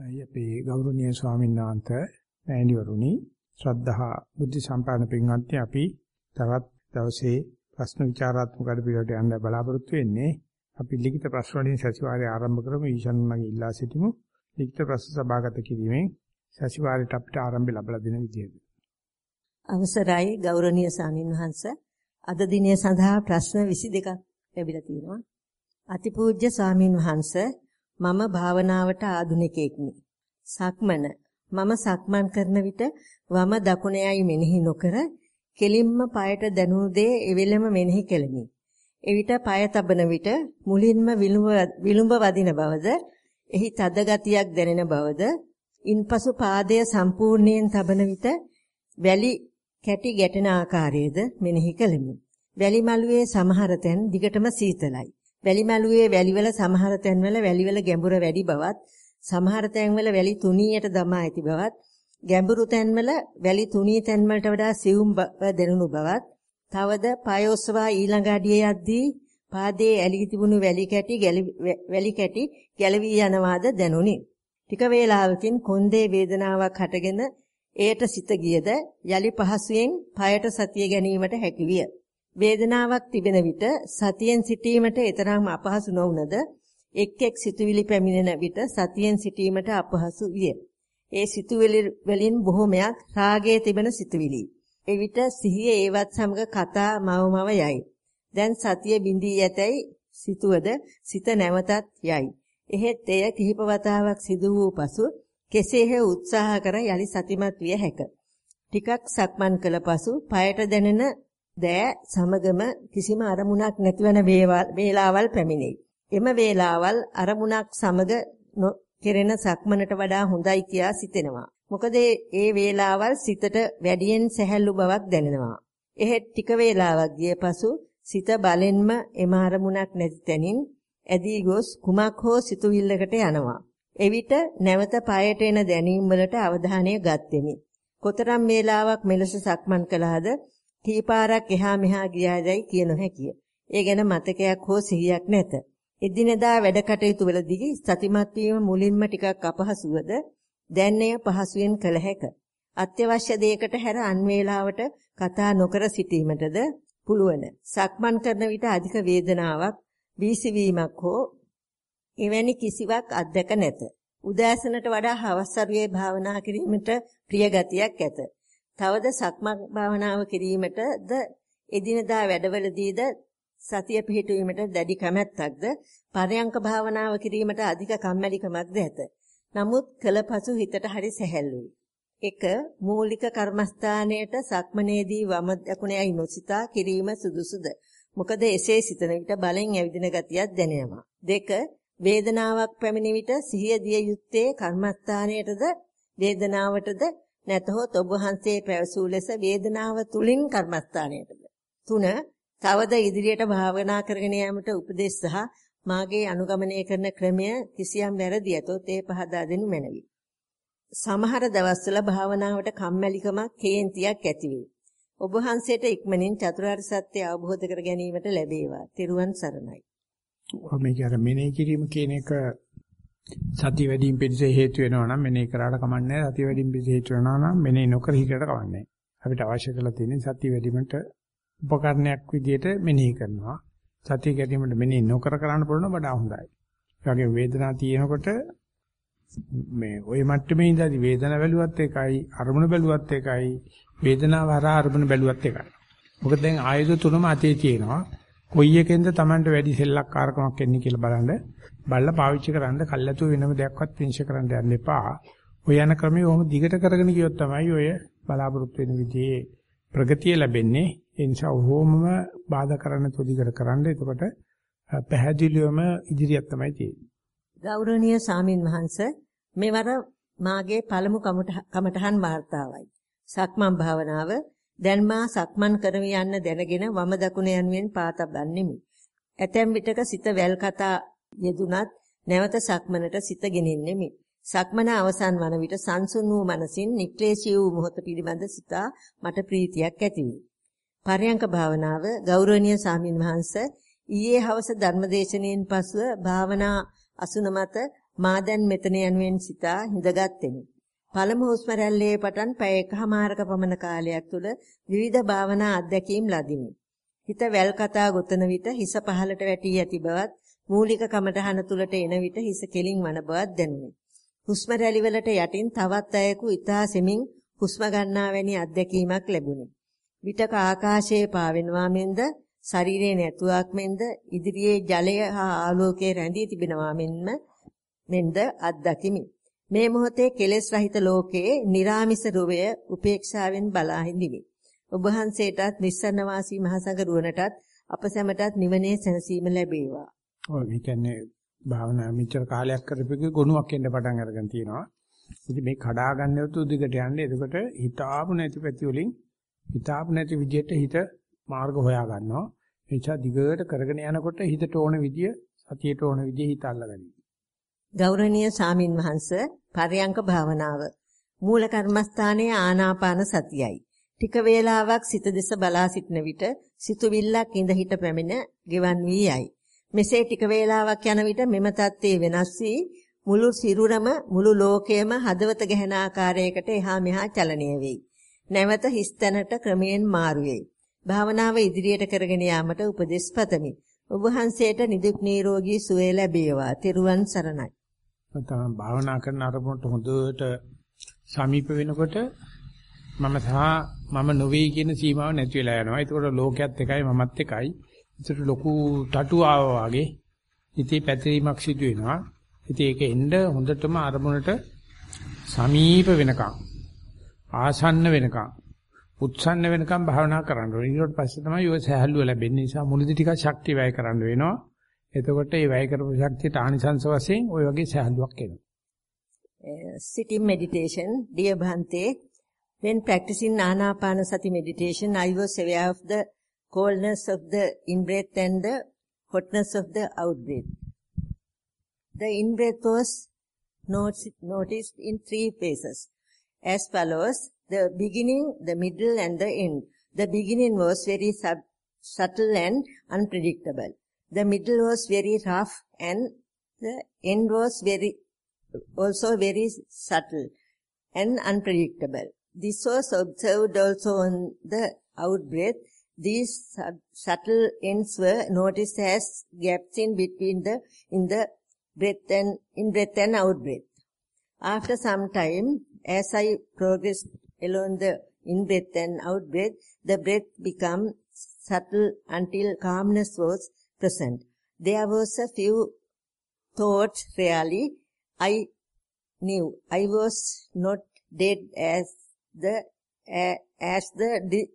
අපේ ගෞරවනීය ස්වාමීන් වහන්සේ මෑණිවරුනි ශ්‍රද්ධහා බුද්ධ සම්පන්න පින්වත්නි අපි තවත් දවසේ ප්‍රශ්න විචාරාත්මක වැඩපිළිවෙලට යන්න බලාපොරොත්තු වෙන්නේ අපි ලිඛිත ප්‍රශ්න වලින් සතිವಾರය ආරම්භ කරමු. ඊශාන්මගේ ඉල්ලා සිටිමු. ලිඛිත ප්‍රශ්න සභාගත කිරීමෙන් සතිವಾರයට අපිට ආරම්භය ලැබලා දෙන විදියට අවසරයි ගෞරවනීය ස්වාමීන් වහන්සේ. අද දිනය සඳහා ප්‍රශ්න 22ක් ලැබිලා තියෙනවා. අතිපූජ්‍ය ස්වාමින් වහන්සේ මම භාවනාවට ආධුනිකෙක්මි. සක්මන මම සක්මන් කරන විට වම දකුණ යයි මෙනෙහි නොකර කෙලින්ම পায়ට දනු දේ එවෙලම මෙනෙහි කෙලිමි. එවිට পায় තබන විට මුලින්ම විලුඹ වදින බවද එහි තද ගතියක් දැනෙන බවද ඉන්පසු පාදය සම්පූර්ණයෙන් තබන විට වැලි කැටි ගැටෙන ආකාරයේද මෙනෙහි කෙලිමි. වැලි මළුවේ සමහර තැන් දිගටම සීතලයි. වැලිමලුවේ වැලිවල සමහර තැන්වල වැලිවල ගැඹුර වැඩි බවත් සමහර තැන්වල වැලි තුනීයට දමා ඇති බවත් ගැඹුරු තැන්වල වැලි තුනී තැන්වලට වඩා සියුම් බව දැනුණු බවත් තවද පයෝස්වා ඊළඟ අඩියේ යද්දී පාදයේ ඇලී තිබුණු වැලි කැටි වැලි කැටි ගැලවී යනවාද දැනුනි. ටික වේලාවකින් කොන්දේ වේදනාවක් හටගෙන එයට සිත ගියද යලි පහසුවෙන් পায়ට සතිය ගැනීමට හැකි විය. වේදනාවක් තිබෙන විට සතියෙන් සිටීමට ඊතරම් අපහසු නොවුනද එක් එක් සිතුවිලි පැමිණෙන විට සතියෙන් සිටීමට අපහසු විය. ඒ සිතුවිලි වලින් බොහෝමයක් රාගයේ තිබෙන සිතුවිලි. එවිට සිහිය ඒවත් සමග කතා මවමව යයි. දැන් සතිය බිඳී යතයි සිතුවද සිත නැවතත් යයි. එහෙත් එය කිහිප වතාවක් සිදු වූ පසු කෙසේ හේ උත්සාහ කර යලි සතිමත් විය හැක. ටිකක් සක්මන් කළ පසු পায়ට දැනෙන දෑ සමගම කිසිම අරමුණක් නැතිවන වේලාවල් පැමිණෙයි. එම වේලාවල් අරමුණක් සමග කෙරෙන සක්මනට වඩා හොඳයි කියා සිතෙනවා. මොකද ඒ වේලාවල් සිතට වැඩියෙන් සැහැල්ලු බවක් දැනෙනවා. එහෙත් ටික වේලාවක් ගිය පසු සිත බලෙන්ම එම අරමුණක් නැති තැනින් ඇදී ගොස් කුමක් හෝ සිතුවිල්ලකට යනවා. එවිට නැවත පායට එන දැනීම් වලට අවධානය ගත්ෙමි. කොතරම් වේලාවක් මෙලෙස සක්මන් කළාද කීපාරක් එහා මෙහා ගියාදයි කිය නොහැකිය. ඒ ගැන මතකයක් හෝ සිහියක් නැත. එදිනෙදා වැඩ කටයුතු වලදී සතිමත් වීම මුලින්ම ටිකක් අපහසුවද දැන් එය පහසුවෙන් කළ හැක. අත්‍යවශ්‍ය දෙයකට හැර අන් වේලාවට කතා නොකර සිටීමටද පුළුවන්. සක්මන් කරන විට අධික වේදනාවක්, වීසිවීමක් හෝ එවැනි කිසිවක් අත්දැක නැත. උදෑසනට වඩා හවස් භාවනා කිරීමට ප්‍රිය ගතියක් ඇත. තවද සක්මන් භාවනාව කිරීමටද එදිනදා වැඩවලදීද සතිය පිහිටුවීමට දැඩි කැමැත්තක්ද පරයන්ක භාවනාව කිරීමට අධික කම්මැලිකමක්ද ඇත. නමුත් කලපසු හිතට හරි සැහැල්ලුයි. එක මූලික කර්මස්ථානයේට සක්මනේදී වම දකුණේයි නොසිතා කිරීම සුදුසුද? මොකද එසේ සිතන විට බලෙන් ඇවිදින ගතියක් දැනෙනවා. දෙක වේදනාවක් පැමිණි විට සිහිය දිය යුත්තේ කර්මස්ථානයේටද වේදනාවටද නැතහොත් ඔබ වහන්සේ පැවසූ ලෙස වේදනාව තුලින් කර්මස්ථානයටද. 3. තවද ඉදිරියට භාවනා කරගෙන යාමට උපදෙස් සහ මාගේ අනුගමනය කරන ක්‍රමය කිසියම් වැරදි ඇතොත් ඒ පහදා දෙනු මැනවි. සමහර දවස්වල භාවනාවට කම්මැලිකමක් කේන්තියක් ඇති වේ. ඔබ වහන්සේට ඉක්මනින් චතුරාර්ය සත්‍ය අවබෝධ කර ගැනීමට ලැබේවා. ත්‍රිරුවන් සරණයි. මේ කියන්නේ මෙනෙහි කිරීම කියන එක සතිය වැඩිම පිළිස හේතු වෙනවා නම් මෙනේ කරාට කමන්නේ සතිය වැඩිම පිළිස හේතු වෙනවා නම් මෙනේ නොකර හිතට කමන්නේ අපිට අවශ්‍ය කරලා තියෙන්නේ සතිය වැඩිමට උපකරණයක් විදිහට මෙනෙහි කරනවා. සතිය ගැනීමට මෙනෙහි නොකර කරන්න පුළුවන් වඩා හොඳයි. ඒ වගේ වේදනාව තියෙනකොට මේ ওই මට්ටමේ ඉඳලා වේදනාව බැලුවත් එකයි අරමුණ බැලුවත් එකයි වේදනාව හරහා අරමුණ බැලුවත් එකයි. මොකද දැන් ආයුධ තුනම අතේ තියෙනවා. කොයි එකෙන්ද Tamanට වැඩි සෙල්ලක්කාරකමක් එන්නේ කියලා බලන්න බල්ලා පාවිච්චි කරන්න කල්ැතු වෙනම දෙයක්වත් පිංශ කරන්න යන්න එපා. ඔය යන ක්‍රමයේ ඔහොම දිගට කරගෙන ගියොත් තමයි ඔය බලාපොරොත්තු වෙන විදිහේ ප්‍රගතිය ලැබෙන්නේ. ඒ නිසා ඔහොමම බාධා කරන්න තොදිකර කරන්න. එතකොට පැහැදිලිවම ඉදිරියක් තමයි තියෙන්නේ. ගෞරවනීය සාමින් වහන්සේ මෙවර මාගේ පළමු කමඨහන් වාර්තාවයි. සක්මන් භාවනාව දැන් මා සක්මන් කරමි යන්න දැනගෙන වම දකුණ යනුවෙන් පාතබන්නෙමි. ඇතැම් විටක සිත වැල් කතා යෙදුනත් නැවත සක්මනට සිත ගෙනෙන්නෙමි. සක්මන අවසන් වන විට සංසුන් වූ මනසින් නික්ලේශී වූ මොහොත පිළිබඳ සිතා මට ප්‍රීතියක් ඇති වේ. පරයන්ක භාවනාව ගෞරවනීය සාමින් වහන්සේ ඊයේ හවස ධර්මදේශනෙන් පසුව භාවනා අසුන මත මා දැන් මෙතන යනුවෙන් සිතා හිඳගත්ෙමි. පළමු හුස්ම රැල්ලේ පටන් පැය එකහමාරක පමණ කාලයක් තුල විවිධ භාවනා අත්දැකීම් ලදිමි. හිත වැල් කතා ගොතන විට හිස පහළට වැටී ඇති බවත් මූලික කමටහන තුලට එන විට හිස කෙලින් වන බවත් දැනුනි. හුස්ම රැලිවලට යටින් තවත් අයෙකු ඊතා සෙමින් හුස්ම ගන්නා වැනි අත්දැකීමක් ලැබුණි. විටක ආකාශයේ පාවෙනවා මෙන්ද ශරීරයේ නැතුවක් මෙන්ද ඉදිරියේ ජලය හා ආලෝකයේ රැඳී තිබෙනවා මෙන්ම මෙන්ද අත්දැකිමි. මේ මොහොතේ කෙලෙස් රහිත ලෝකයේ निराமிස රුවය උපේක්ෂාවෙන් බලා හිඳිමි. ඔබ වහන්සේටත් නිස්සන්න වාසී මහසඟ රුවනටත් අප සැමටත් නිවනේ සැනසීම ලැබේවා. ඔව් මේ කියන්නේ භාවනා මෙච්චර කාලයක් කරපෙක ගුණයක් එන්න පටන් අරගෙන තියෙනවා. ඉතින් මේ කඩා ගන්න යුතු දිගට යන්නේ එතකොට හිතාපු නැති පැති වලින් හිතාපු නැති විදිහට හිත මාර්ග හොයා ගන්නවා. එනිසා දිගට කරගෙන යනකොට හිතට ඕන විදිය සතියට ඕන විදිය හිත අල්ලගනිමු. ගෞරවනීය සාමින් වහන්ස පරයන්ක භාවනාව මූල කර්මස්ථානයේ ආනාපාන සතියයි. ටික වේලාවක් සිත දෙස බලා සිටන විට සිතුවිල්ලක් ඉඳ හිට පැමිණ ගෙවන් වී යයි. මෙසේ ටික වේලාවක් යන විට මෙම தත්ත්වය වෙනස් වී මුළු සිරුරම මුළු ලෝකයම හදවත ගැහෙන ආකාරයකට එහා මෙහා චලනය වෙයි. නැවත හිස්තැනට ක්‍රමයෙන් මාරු වෙයි. භාවනාව ඉදිරියට කරගෙන යාමට උපදෙස් පතමි. ඔබ වහන්සේට නිදුක් නිරෝගී සුවය ලැබේවා. තෙරුවන් සරණයි. නැත්නම් භාවනා කරන අරමුණට හොඳට සමීප වෙනකොට මම සහ මම නොවේ කියන සීමාව නැති වෙලා යනවා. ඒකෝට ලෝකයේත් එකයි මමත් එකයි. ඒකට ලොකු තටු ආවා වගේ ඉතී පැතිරීමක් සිදු වෙනවා. ඉතින් ඒක එන්න හොඳටම අරමුණට සමීප වෙනකම් ආසන්න වෙනකම් උත්සන්න වෙනකම් භාවනා කරන්න ඕනේ. ඊට පස්සේ තමයි ඔය සහැල්ලුව ලැබෙන්නේ. නිසා මුලදී ටිකක් ශක්තිය වැය කරන්න වෙනවා. එතකොට මේ වැය කරපු ශක්තියට ආනිසංස වශයෙන් ওই වගේ සහැල්ලුවක් එනවා. sitting meditation dear bhante when practicing anapanasati meditation i was aware of the coldness of the in breath and the hotness of the out breath The in-breath was noticed in three phases as follows. The beginning, the middle and the end. The beginning was very sub- subtle and unpredictable. the middle was very rough and the end was very also very subtle and unpredictable. This was observed also on the out breath. These subtle ends were noticed as gaps in between the in the breath and in breath and out breath. After some time, as I progressed along the in breath and out breath, the breath became subtle until calmness was present. There was a few thoughts really. I knew I was not dead as the uh, as the di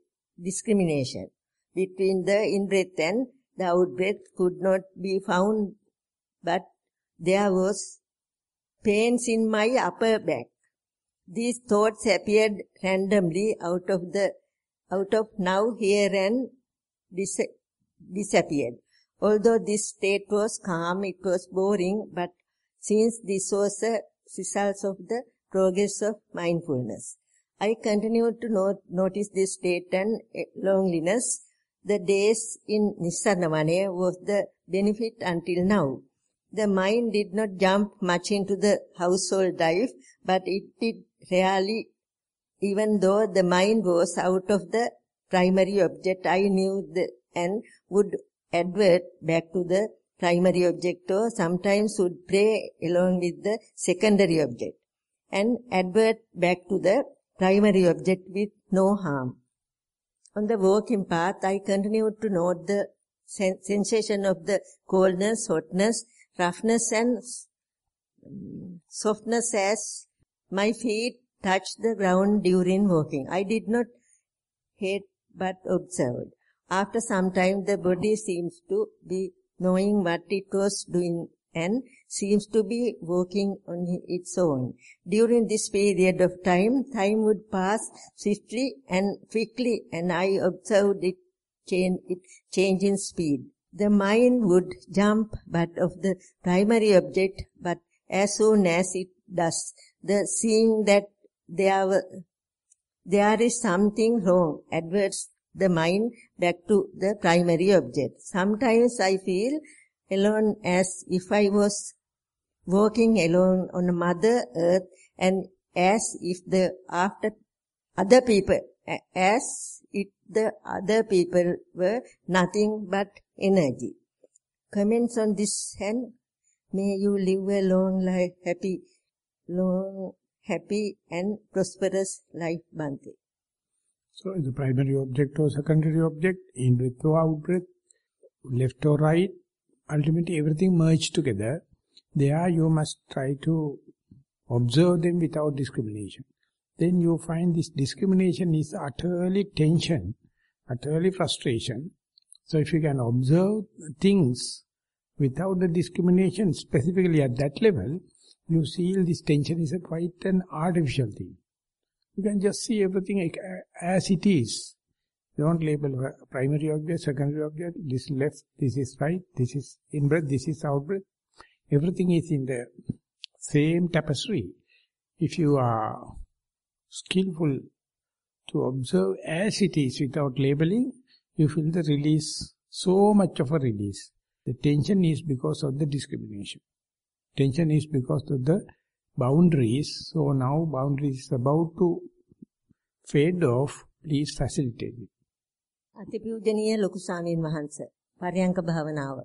discrimination between the in breath and the out breath could not be found, but there was pains in my upper back. These thoughts appeared randomly out of the out of now here and dis disappeared. Although this state was calm, it was boring, but since this was a result of the progress of mindfulness, I continued to not, notice this state and eh, loneliness. The days in Nissanavane was the benefit until now. The mind did not jump much into the household life, but it did rarely, even though the mind was out of the primary object, I knew the, and would advert back to the primary object or sometimes would pray along with the secondary object and advert back to the primary object with no harm. On the walking path, I continued to note the sensation of the coldness, hotness, roughness and softness as my feet touched the ground during walking. I did not hate but observed. After some time, the body seems to be knowing what it was doing and seems to be working on its own. During this period of time, time would pass swiftly and quickly and I observed it change, it change in speed the mind would jump but of the primary object, but as soon as it does, the seeing that there, there is something wrong adverts the mind back to the primary object. Sometimes I feel alone as if I was walking alone on Mother Earth and as if the after other people, as if the other people were nothing but energy. Comments on this hand, may you live a long life, happy, long, happy and prosperous life, Bante. So the primary object or secondary object, in breath or out breath, left or right, ultimately everything merged together. There you must try to observe them without discrimination. Then you find this discrimination is utterly tension, utterly frustration. So if you can observe things without the discrimination specifically at that level, you see this tension is a quite an artificial thing. You can just see everything as it is. Don't label primary object, secondary object, this left, this is right, this is in breath, this is out breath. Everything is in the same tapestry. If you are skillful to observe as it is without labeling, you feel the release, so much of a release. The tension is because of the discrimination. Tension is because of the boundaries. So now boundaries is about to fade off. Please facilitate it. අතිපූජනීය ලොකු සාමීන් වහන්ස පරයන්ක භාවනාව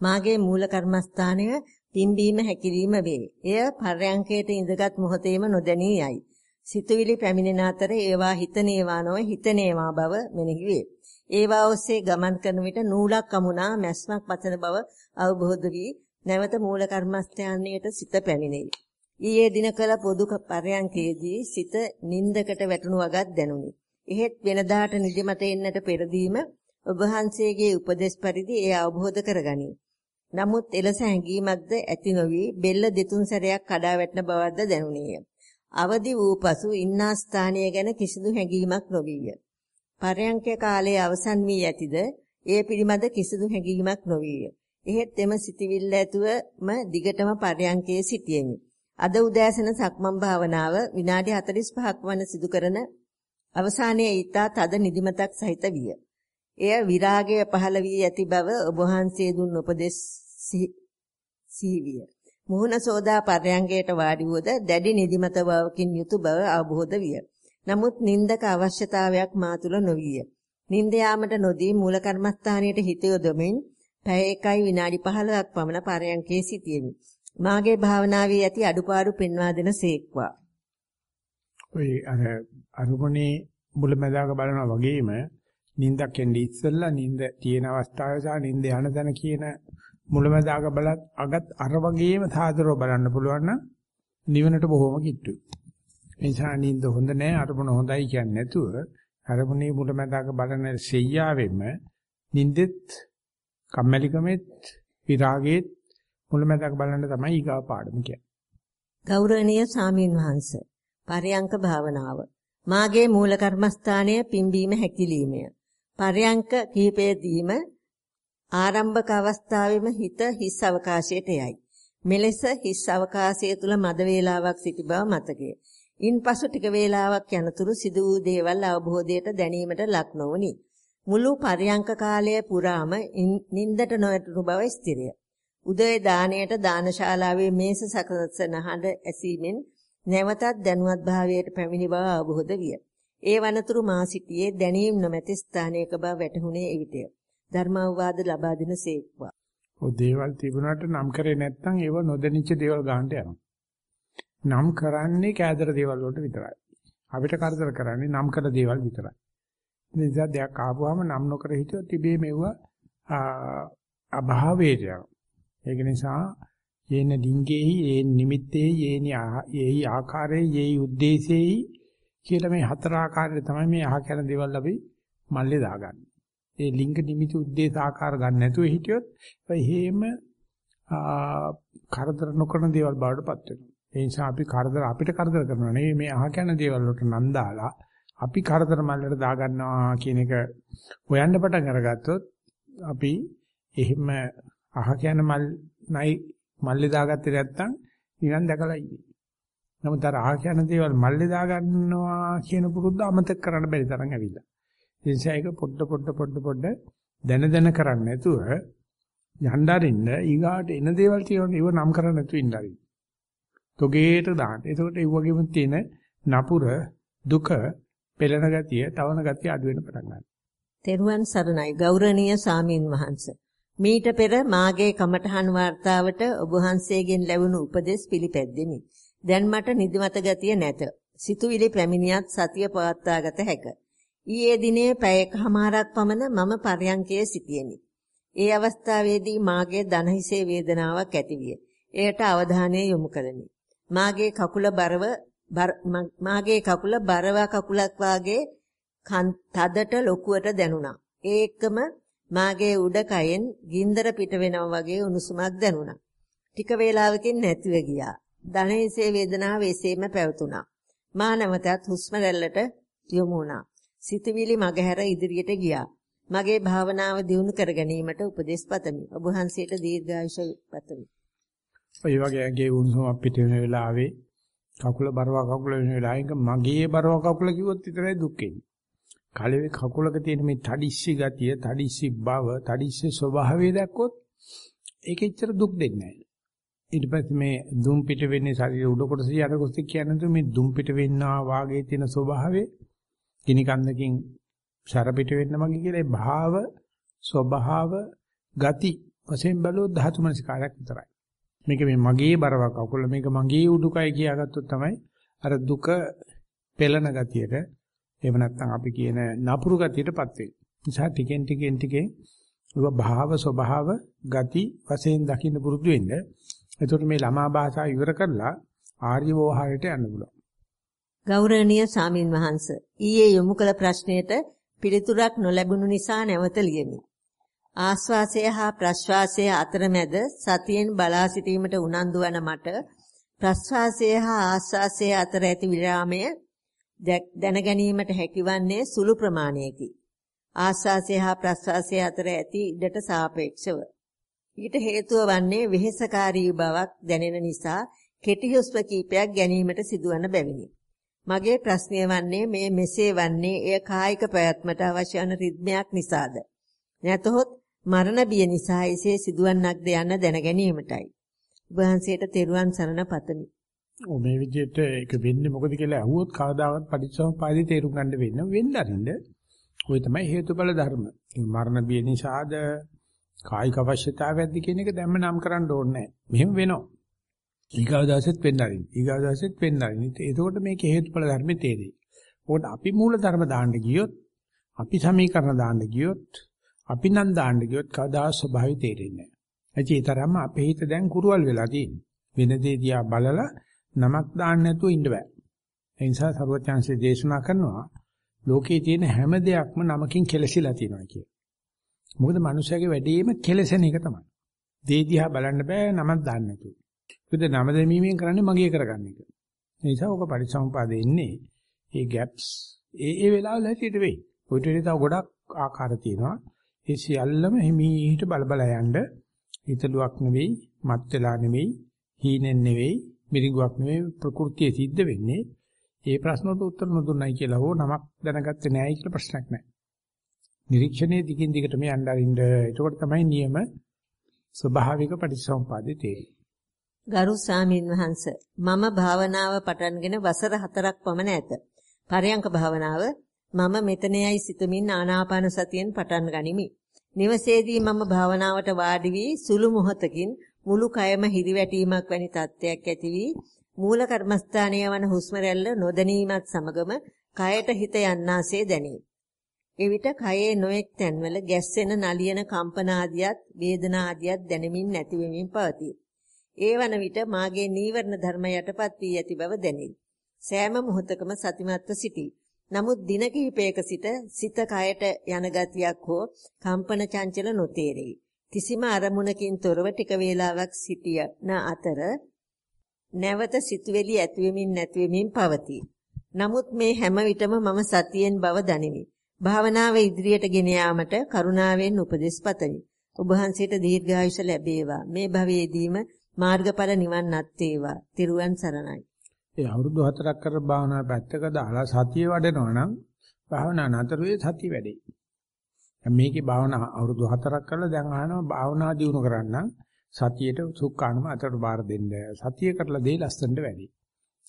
මාගේ මූල කර්මස්ථානය පිම්බීම හැකිලිම වේ. එය පරයන්කයට ඉඳගත් මොහොතේම නොදැනී යයි. සිතුවිලි පැමිණෙන අතර ඒවා හිතන ඒවා නොවේ හිතන ඒවා බව මෙනෙහි වේ. ඒවා ඔස්සේ ගමන් කරන විට නූලක් අමුණා මැස්මක් පතන බව අවබෝධ වී නැවත මූල කර්මස්ථානයට සිත පැමිණෙයි. ඊයේ දින කළ පොදු පරයන්කේදී සිත නින්දකට වැටුණු වගත් දැනුනි. එහෙත් වෙනදාට නිදිමත එන්නට පෙරදීම ඔබ වහන්සේගේ උපදේශ පරිදි එය අවබෝධ කරගනී. නමුත් එලස හැඟීමක්ද ඇති නොවි බෙල්ල දෙතුන් සැරයක් කඩා වැටෙන බවක්ද දැනුනේය. අවදි වූ පසු ඉන්නා ස්ථානය ගැන කිසිදු හැඟීමක් නොවිය. පරයන්ක කාලයේ අවසන් වී ඇතිද ඒ පිළිබඳ කිසිදු හැඟීමක් නොවිය. එහෙත් එම සිටිවිල්ල ඇතුවම දිගටම පරයන්කේ සිටියෙමි. අද උදෑසන සක්මන් භාවනාව විනාඩි 45ක් වන සිදු කරන අවසානයේ ඊතා තද නිදිමතක් සහිත විය. එය විරාගය පහළ වී ඇති බව ඔබ වහන්සේ දුන් උපදෙස් සිහිවිය. මුහුණ සෝදා පර්යංගයට වාඩි වූද දැඩි නිදිමත බවකින් යුතු බව අවබෝධ විය. නමුත් නින්දක අවශ්‍යතාවයක් මා තුල නොවිය. නින්ද යාමට නොදී මූල කර්මස්ථානයේ හිත යොදමින් පැය 1යි විනාඩි 15ක් පමණ පර්යංකේ සිටියෙමි. මාගේ භාවනාවේ ඇති අඩුපාඩු පෙන්වා දෙන සේක්වා. ඔය අර අරුමනේ මුලැමැදාක බලනවා වගේම නිින්දක් එන්නේ ඉස්සෙල්ලා නිින්ද තියෙන අවස්ථාවේ සහ නිින්ද යන තැන කියන මුලැමැදාක බලත් අගත් අර වගේම සාදරව බලන්න පුළුවන් නම් නිවනට බොහොම කිට්ටුයි. ඒ නිසා නිින්ද හොඳ නැහැ අරමුණ හොඳයි කියන්නේ නැතුව අරමුණේ මුලැමැදාක බලන සෙයියාවෙම නිින්දෙත් කම්මැලිකමෙත් විරාගෙත් මුලැමැදාක බලන්න තමයි ඊගා පාඩම කියන්නේ. ගෞරවනීය සාමීන් වහන්සේ පරයන්ක භාවනාව මාගේ මූල කර්මස්ථානය පිම්බීම හැකිලීමය. පරයන්ක කිහිපයේදීම ආරම්භක අවස්ථාවේම හිත හිස් අවකාශයට යයි. මෙලෙස හිස් අවකාශය තුල මද වේලාවක් සිටි බව මතකය. ඉන්පසු ටික වේලාවක් යනතුරු සිදු වූ දේවල් අවබෝධයට දැනීමට ලක් නොවුනි. මුළු පරයන්ක කාලය පුරාම නින්දට නොවැටුණු බව ස්ථිරය. උදේ දාණයට දානශාලාවේ මේස සකසන හඬ ඇසීමෙන් නැවතත් දැනුවත් භාවයට පැමිණි බව අවබෝධ විය. ඒ වනතුරු මා සිටියේ දැනීම් නොමැති ස්ථානයක බව වැටහුණේ එවිටය. ධර්මාවවාද ලබා දෙන සේක්වා. ඔය දේවල් තිබුණාට නම් කරේ නැත්නම් ඒව නොදැනිච්ච දේවල් ගන්නට යනවා. නම් කරන්නේ කෑදර දේවල් වලට විතරයි. අපිට කරදර කරන්නේ නම් කළ දේවල් විතරයි. ඒ නිසා දෙයක් ආපුවාම නම් නොකර හිටියොත් තිබේ මෙවුව අභාවයට යනවා. ඒක නිසා යේන ඩිංගේහි ඒ නිමිත්තේ යේනි යේහි ආකාරයේ යේහි උද්දේශේහි කියලා මේ හතර ආකාරයට තමයි මේ අහ කරන දේවල් අපි මල්ලේ දාගන්නේ. ඒ ලිංග නිමිති උද්දේශ ආකාර ගන්න නැතුව හිටියොත් ඒ හේම කරදර නොකරන දේවල් බවටපත් වෙනවා. ඒ නිසා අපි කරදර අපිට කරදර කරනවා නෙවෙයි මේ අහ කරන දේවල් වලට නම් දාලා අපි කරදර මල්ලට දාගන්නවා කියන එක හොයන්න පටන් අරගත්තොත් අපි එහෙම අහ කියන මල් නයි මල්ලේ දාගත්තේ නැත්නම් නිකන් දැකලා ඉන්නේ. නමුත් අර අහ කියන දේවල් මල්ලේ දාගන්නවා කියන පුරුද්ද අමතක කරන්න බැරි තරම් ඇවිල්ලා. ඒ නිසා ඒක පොඩ පොඩ පොඩ පොඩ දැන දැන කරන්නේ නැතුව යණ්ඩාරින්න ඊගාට එන දේවල් තියෙනවා ඒව නම් කරන්නේ නැතුව ඉන්නරින්. තොගේට දාන්න. එතකොට ඒ වගේම තියෙන නපුර දුක පෙළෙන ගතිය, තවන ගතිය අඩු වෙන පටන් ගන්නවා. තෙරුවන් සරණයි ගෞරවනීය සාමීන් වහන්ස. මීට පෙර මාගේ කමඨහන් වார்த்தාවට ඔබ වහන්සේගෙන් ලැබුණු උපදෙස් පිළිපැද්දෙමි. දැන් මට නිදිමත ගතිය නැත. සිතුවිලි පැමිණියත් සතිය පවත්වාගත හැක. ඊයේ දිනේ පැයකමාරක් පමණ මම පරයන්කයේ සිටියෙමි. ඒ අවස්ථාවේදී මාගේ දණහිසේ වේදනාවක් ඇතිවිය. එයට අවධානය යොමු කරමි. මාගේ කකුල බරව මාගේ කකුල බරව කකුලක් වාගේ තදට ලොකුවට දැනුණා. ඒකම මාගේ උඩකයෙන් ගින්දර පිට වෙනවා වගේ උණුසුමක් දැනුණා. ටික වේලාවකින් නැතිව ගියා. දණහිසේ වේදනාව එසේම පැවතුණා. මා නැවතත් හුස්ම රැල්ලට යොමු වුණා. සිතවිලි මගහැර ඉදිරියට ගියා. මගේ භාවනාව දියුණු කර ගැනීමට උපදෙස් පතමි. ඔබ වහන්සේට දීර්ඝායුෂ පතමි. ඔය වගේ ඇගේ උණුසුමක් පිට වෙන වෙලාවේ කකුල බරවා කකුල වෙන වෙලාවක මගේ බරවා කකුල කිව්වොත් විතරයි දුක් එන්නේ. කලවේ කකුලක තියෙන මේ තඩිස්සි ගතිය, තඩිස්සි බව, තඩිස්සි ස්වභාවය දැක්කොත් ඒක එච්චර දුක් දෙන්නේ නැහැ. ඊට පස්සේ මේ දුම් පිට වෙන්නේ ශරීර උඩ කොටස යට කොටස කියන්නේ මේ දුම් පිට වෙන්නා වාගේ තියෙන ස්වභාවය කිනි කන්දකින් ශර පිට වෙන්න මගේ කියලා ඒ භාව ස්වභාව ගති වශයෙන් බලුවොත් ධාතු මනසිකාරයක් විතරයි. මේක මේ මගේ බරවක් අකුල මේක මගේ උඩුකය කියාගත්තොත් තමයි අර දුක පෙළන ගතියට එහෙම නැත්නම් අපි කියන නපුරු ගතියටපත් වෙන්නේ. නිසා ටිකෙන් ටිකෙන් ටිකෙන් ඔබ භාව ස්වභාව ගති වශයෙන් දකින්න පුරුදු වෙන්න. එතකොට මේ ළමා භාෂාව ඉවර කරලා ආර්ය වෝහාරයට යන්න පුළුවන්. ගෞරවනීය සාමින් වහන්ස ඊයේ යොමු කළ ප්‍රශ්නයට පිළිතුරක් නොලැබුණු නිසා නැවත ලියමි. ආශ්වාසය හා ප්‍රශ්වාසය අතරමැද සතියෙන් බලා සිටීමට උනන්දු වන මට ප්‍රශ්වාසය හා ආශ්වාසය අතර ඇති විරාමය දැන ගැනීමට හැකිවන්නේ සුළු ප්‍රමාණයකි. ආශ්වාසය හා ප්‍රශ්වාසය අතර ඇති ඉඩට සාපේක්ෂව. ඊට හේතුව වන්නේ වෙහෙසකාරී බවක් දැනෙන නිසා කෙටි හුස්ම කීපයක් ගැනීමට සිදුවන බැවිනි. මගේ ප්‍රශ්නය වන්නේ මේ මෙසේ වන්නේ එය කායික ප්‍රයත්නට අවශ්‍ය වන රිද්මයක් නිසාද? නැතහොත් මරණ බිය නිසා එසේ සිදුවන්නක්ද යන්න දැන ගැනීමටයි. වහන්සේට තෙරුවන් සරණ පතමි. ඔ මේ විදිහට ඒක වෙන්නේ මොකද කියලා අහුවොත් කවදාවත් පටිච්චසමුපාදේ තේරුම් ගන්න වෙන්න වෙන්න අරින්න. ওই තමයි හේතුඵල ධර්ම. මරණ බිය නිසාද කායික අවශ්‍යතාවයක්ද කියන එක දැම්ම නම් කරන්න ඕනේ නැහැ. මෙහෙම වෙනවා. ඊගාව දවසෙත් වෙන්න අරින්න. ඊගාව දවසෙත් වෙන්න අරින්න. එතකොට මේක හේතුඵල ධර්මේ තේරෙයි. ඕකට අපි මූල ධර්ම දාන්න ගියොත් අපි සමීකරණ දාන්න ගියොත් අපි නම් දාන්න ගියොත් කවදා ස්වභාවය තේරෙන්නේ නැහැ. ඒ තරම්ම අපේ හිත දැන් කුරුවල් වෙලා තියෙන්නේ. වෙන දේ දිහා බලලා නමක් දාන්න නැතුව ඉන්න බෑ. ඒ නිසා සරුවචාන්සේ දේශනා කරනවා ලෝකයේ තියෙන හැම දෙයක්ම නමකින් කෙලසිලා තියෙනවා කියලා. මොකද මනුස්සයාගේ වැඩේම කෙලසෙන එක තමයි. දේ දිහා බලන්න බෑ නමක් දාන්න නැතුව. මොකද නම දෙමීමෙන් කරන්නේ මගේ කරගන්න එක. ඒ නිසා ඔක පරිසම්පාදේ ඉන්නේ ඒ ગેප්ස් ඒ ඒ වෙලාවල හැටියට වෙයි. ඔය ටෙලි තව ගොඩක් ආකාර තියෙනවා. ඒ සියල්ලම හිමීට බල බල යන්න හිතලුවක් නෙවෙයි, මත් වෙලා නෙවෙයි, හීනෙන් නෙවෙයි, මිරිඟුවක් නෙවෙයි ප්‍රകൃතිය සිද්ධ වෙන්නේ. ඒ ප්‍රශ්නට උත්තර නොදුන්නයි කියලා හෝ නමක් දැනගත්තේ නැහැ කියලා ප්‍රශ්නයක් නැහැ. නිරීක්ෂණයේ දිගින් දිගටම යන්න අරින්න. එතකොට තමයි නියම ස්වභාවික පටිච්චසමුපාදේ තේරෙන්නේ. ගරු ස්වාමීන් වහන්ස මම භාවනාව පටන්ගෙන වසර 4ක් පමණ ඇත. පරයන්ක භාවනාව මම මෙතනෙයි සිතමින් ආනාපාන සතියෙන් පටන් ගනිමි. නිවසේදී මම භාවනාවට වාඩි වී සුළු මොහොතකින් මුළු කයම හිරිවැටීමක් වැනි තත්ත්වයක් ඇති වී මූල කර්මස්ථානය වන හුස්ම රැල්ල නොදැනීමත් සමගම කයට හිත යන්නාසේ දැනේ. එවිට කයේ නොඑක් තැන්වල ගැස්සෙන නලියන කම්පන ආදියත් වේදනා ආදියත් දැනෙමින් නැති වෙමින් පවතී. ඒ වන විට මාගේ නීවරණ ධර්ම යටපත් වී ඇති බව දැනේ. සෑම මොහොතකම සතිමත්ව සිටී. නමුත් දින කිහිපයක සිට සිත කයට යන ගතියක් හෝ කම්පන චංචල නොතේරේ. කිසිම අරමුණකින් තොරව ටික වේලාවක් සිටියන අතර නැවත සිතුවිලි ඇතිවෙමින් නැතිවෙමින් පවතී. නමුත් මේ හැම විටම මම සතියෙන් බව දනිමි. භාවනාව ඉදිරියට ගෙන යාමට කරුණාවෙන් උපදෙස් පතමි. ඔබ වහන්සේට දීර්ඝායුෂ ලැබේවා. මේ භවයේදීම මාර්ගඵල නිවන්නත් වේවා. තිරුවන් සරණයි. ඒ අවුරුදු 4ක් කර භාවනා පැත්තක දාලා සතිය වඩනවා නම් භාවනා නතර වේ සතිය වැඩේ. මේකේ භාවනා අවුරුදු 4ක් කරලා දැන් අහනවා භාවනා දියුණු කරන්න සතියට සුක්කානම අතට බාර දෙන්න. සතිය කරලා දෙයි ලස්සනට වැඩි.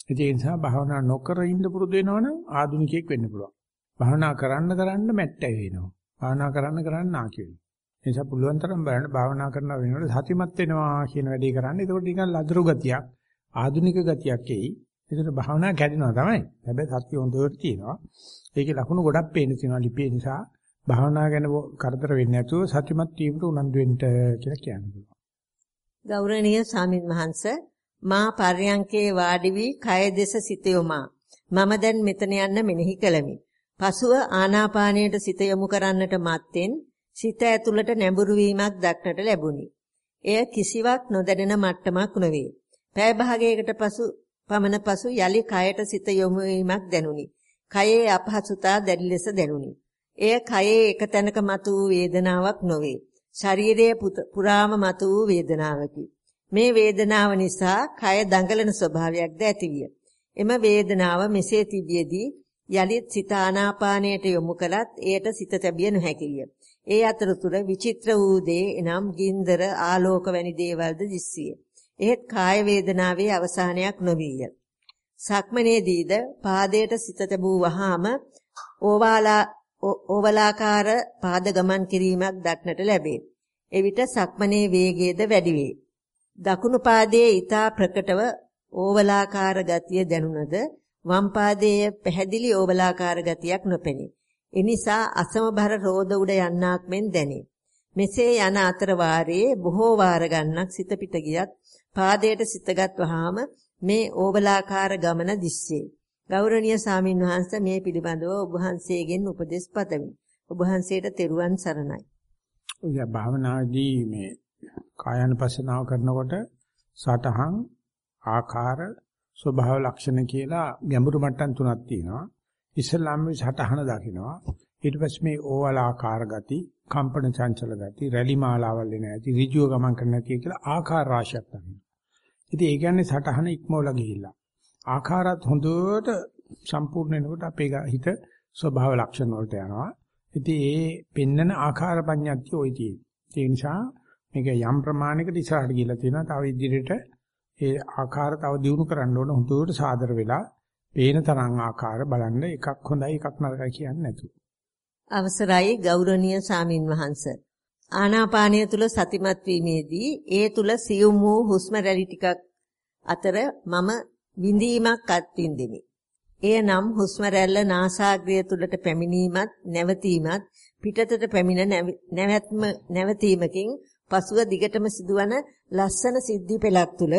ඒ නිසා භාවනා නොකර ඉන්න පුරුදු වෙනවනම් ආදුනිකයෙක් වෙන්න පුළුවන්. භාවනා කරන්න කරන්න මැට්ටය වෙනවා. භාවනා කරන්න කරන්න නාකි වෙනවා. ඒ නිසා පුළුවන් තරම් බලන්න භාවනා කරන වෙනකොට සතිමත් වෙනවා කියන වැඩේ කරන්න. ඒකට නිකන් ලදරු ගතියක්, ආදුනික ගතියක් එයි. ඒකට භාවනා කැඩෙනවා තමයි. හැබැයි සතිය හොඳට තියෙනවා. ඒකේ ලකුණු ගොඩක් පේන තියෙනවා ලිපිය නිසා භාවනා ගැන කරදර වෙන්නේ නැතුව සතිමත් වීමට උනන්දු වෙන්න කියලා කියන්න පුළුවන්. ගෞරවනීය ස්වාමින් වහන්සේ මා පර්යංකේ වාඩි වී කය දෙස සිත යොමා මම දැන් මෙතන යන්න මෙනෙහි කළමි. පසුව ආනාපානයට සිත යොමු කරන්නට මත්තෙන් සිත ඇතුළට නැඹුරු වීමක් දක්නට ලැබුණි. එය කිසිවක් නොදැනෙන මට්ටමක් නොවේ. පැය භාගයකට පසු පමණ පසු යලි කයට සිත යොමු වීමක් දැනුනි. කයේ අපහසුතා දැඩි ලෙස දැනුනි. එය කයේ එක තැනක මතු වූ වේදනාවක් නොවේ. ශරීරයේ පුරාම මතු වූ වේදනාවකි. මේ වේදනාව නිසා කය දඟලන ස්වභාවයක්ද ඇතිවිය. එම වේදනාව මෙසේ තිබියදී යලිත් සිත ආනාපානයට යොමු කළත් එයට සිත තැබිය නොහැකිය. ඒ අතරතුර විචිත්‍ර වූ දේ එනම් ගින්දර ආලෝක වැනි දේවල්ද දිස්සිය. එහෙත් කාය වේදනාවේ අවසානයක් නොවිය. සක්මනේදීද පාදයට සිත තැබූ වහාම ඕවාලා ඕවලාකාර පාද ගමන් කිරීමක් දක්නට ලැබේ. එවිට සක්මනේ වේගයද වැඩි වේ. දකුණු පාදයේ ඊතා ප්‍රකටව ඕවලාකාර ගතිය දැනුණද වම් පාදයේ පැහැදිලි ඕවලාකාර ගතියක් නොපෙනේ. එනිසා අසමබර රෝද උඩ යන්නක් මෙන් දැනේ. මෙසේ යන අතර වාරයේ බොහෝ වාර ගන්නක් සිත පිට ගියත් පාදයට සිතගත් වහාම මේ ඕවලාකාර ගමන දිස්සේ. ගෞරවනීය සාමින් වහන්සේ මේ පිළිබඳව ඔබ වහන්සේගෙන් උපදෙස් පතමි. ඔබ වහන්සේට තෙරුවන් සරණයි. ඔය භාවනාදී මේ කායानुපස්සනාව කරනකොට සතහන් ආකාර ස්වභාව ලක්ෂණ කියලා ගැඹුරු මට්ටම් තුනක් තියෙනවා. ඉස්ලාම් මේ සතහන දකින්නවා. ඊට පස්සේ මේ ඕවල ආකාර ගති, කම්පන චංචල ගති, රැලි මාලාවල් එන ඇති, ඍජුව ගමන් කරන ඇති කියලා ආකාර රාශියක් දකින්නවා. ඉතින් ඒ කියන්නේ සතහන ඉක්මවලා ගිහිල්ලා. ආකාරات හොඳට සම්පූර්ණ වෙනකොට අපේ හිත ස්වභාව ලක්ෂණ වලට යනවා. ඉතින් ඒ පෙන්නන ආකාර පඤ්ඤාත්ය ඔය තියෙන්නේ. ඒ නිසා මේක යම් ප්‍රමාණයකට ඉස්සරහට ගිහිල්ලා තියෙනවා. තව ඉදිරියට ඒ ආකාර තව දියුණු කරන්න ඕන හොඳට සාදර වෙලා පේන තරම් ආකාර බලන්න එකක් හොඳයි එකක් නරකයි කියන්නේ නැතුව. අවසරයි ගෞරවනීය සාමින් වහන්ස. ආනාපානය තුල සතිමත් වීමේදී ඒ තුල සියුම් වූ හුස්ම රැලි ටිකක් අතර මම විඳීමක් අත්විඳිමි. එය නම් හුස්ම රැල්ල නාසාග්‍රය තුලට පැමිණීමත් නැවතීමත් පිටතට පැමිණ නැවැත්ම නැවතීමකින් පසුව දිගටම සිදුවන ලස්සන සිද්ධි පෙළක් තුල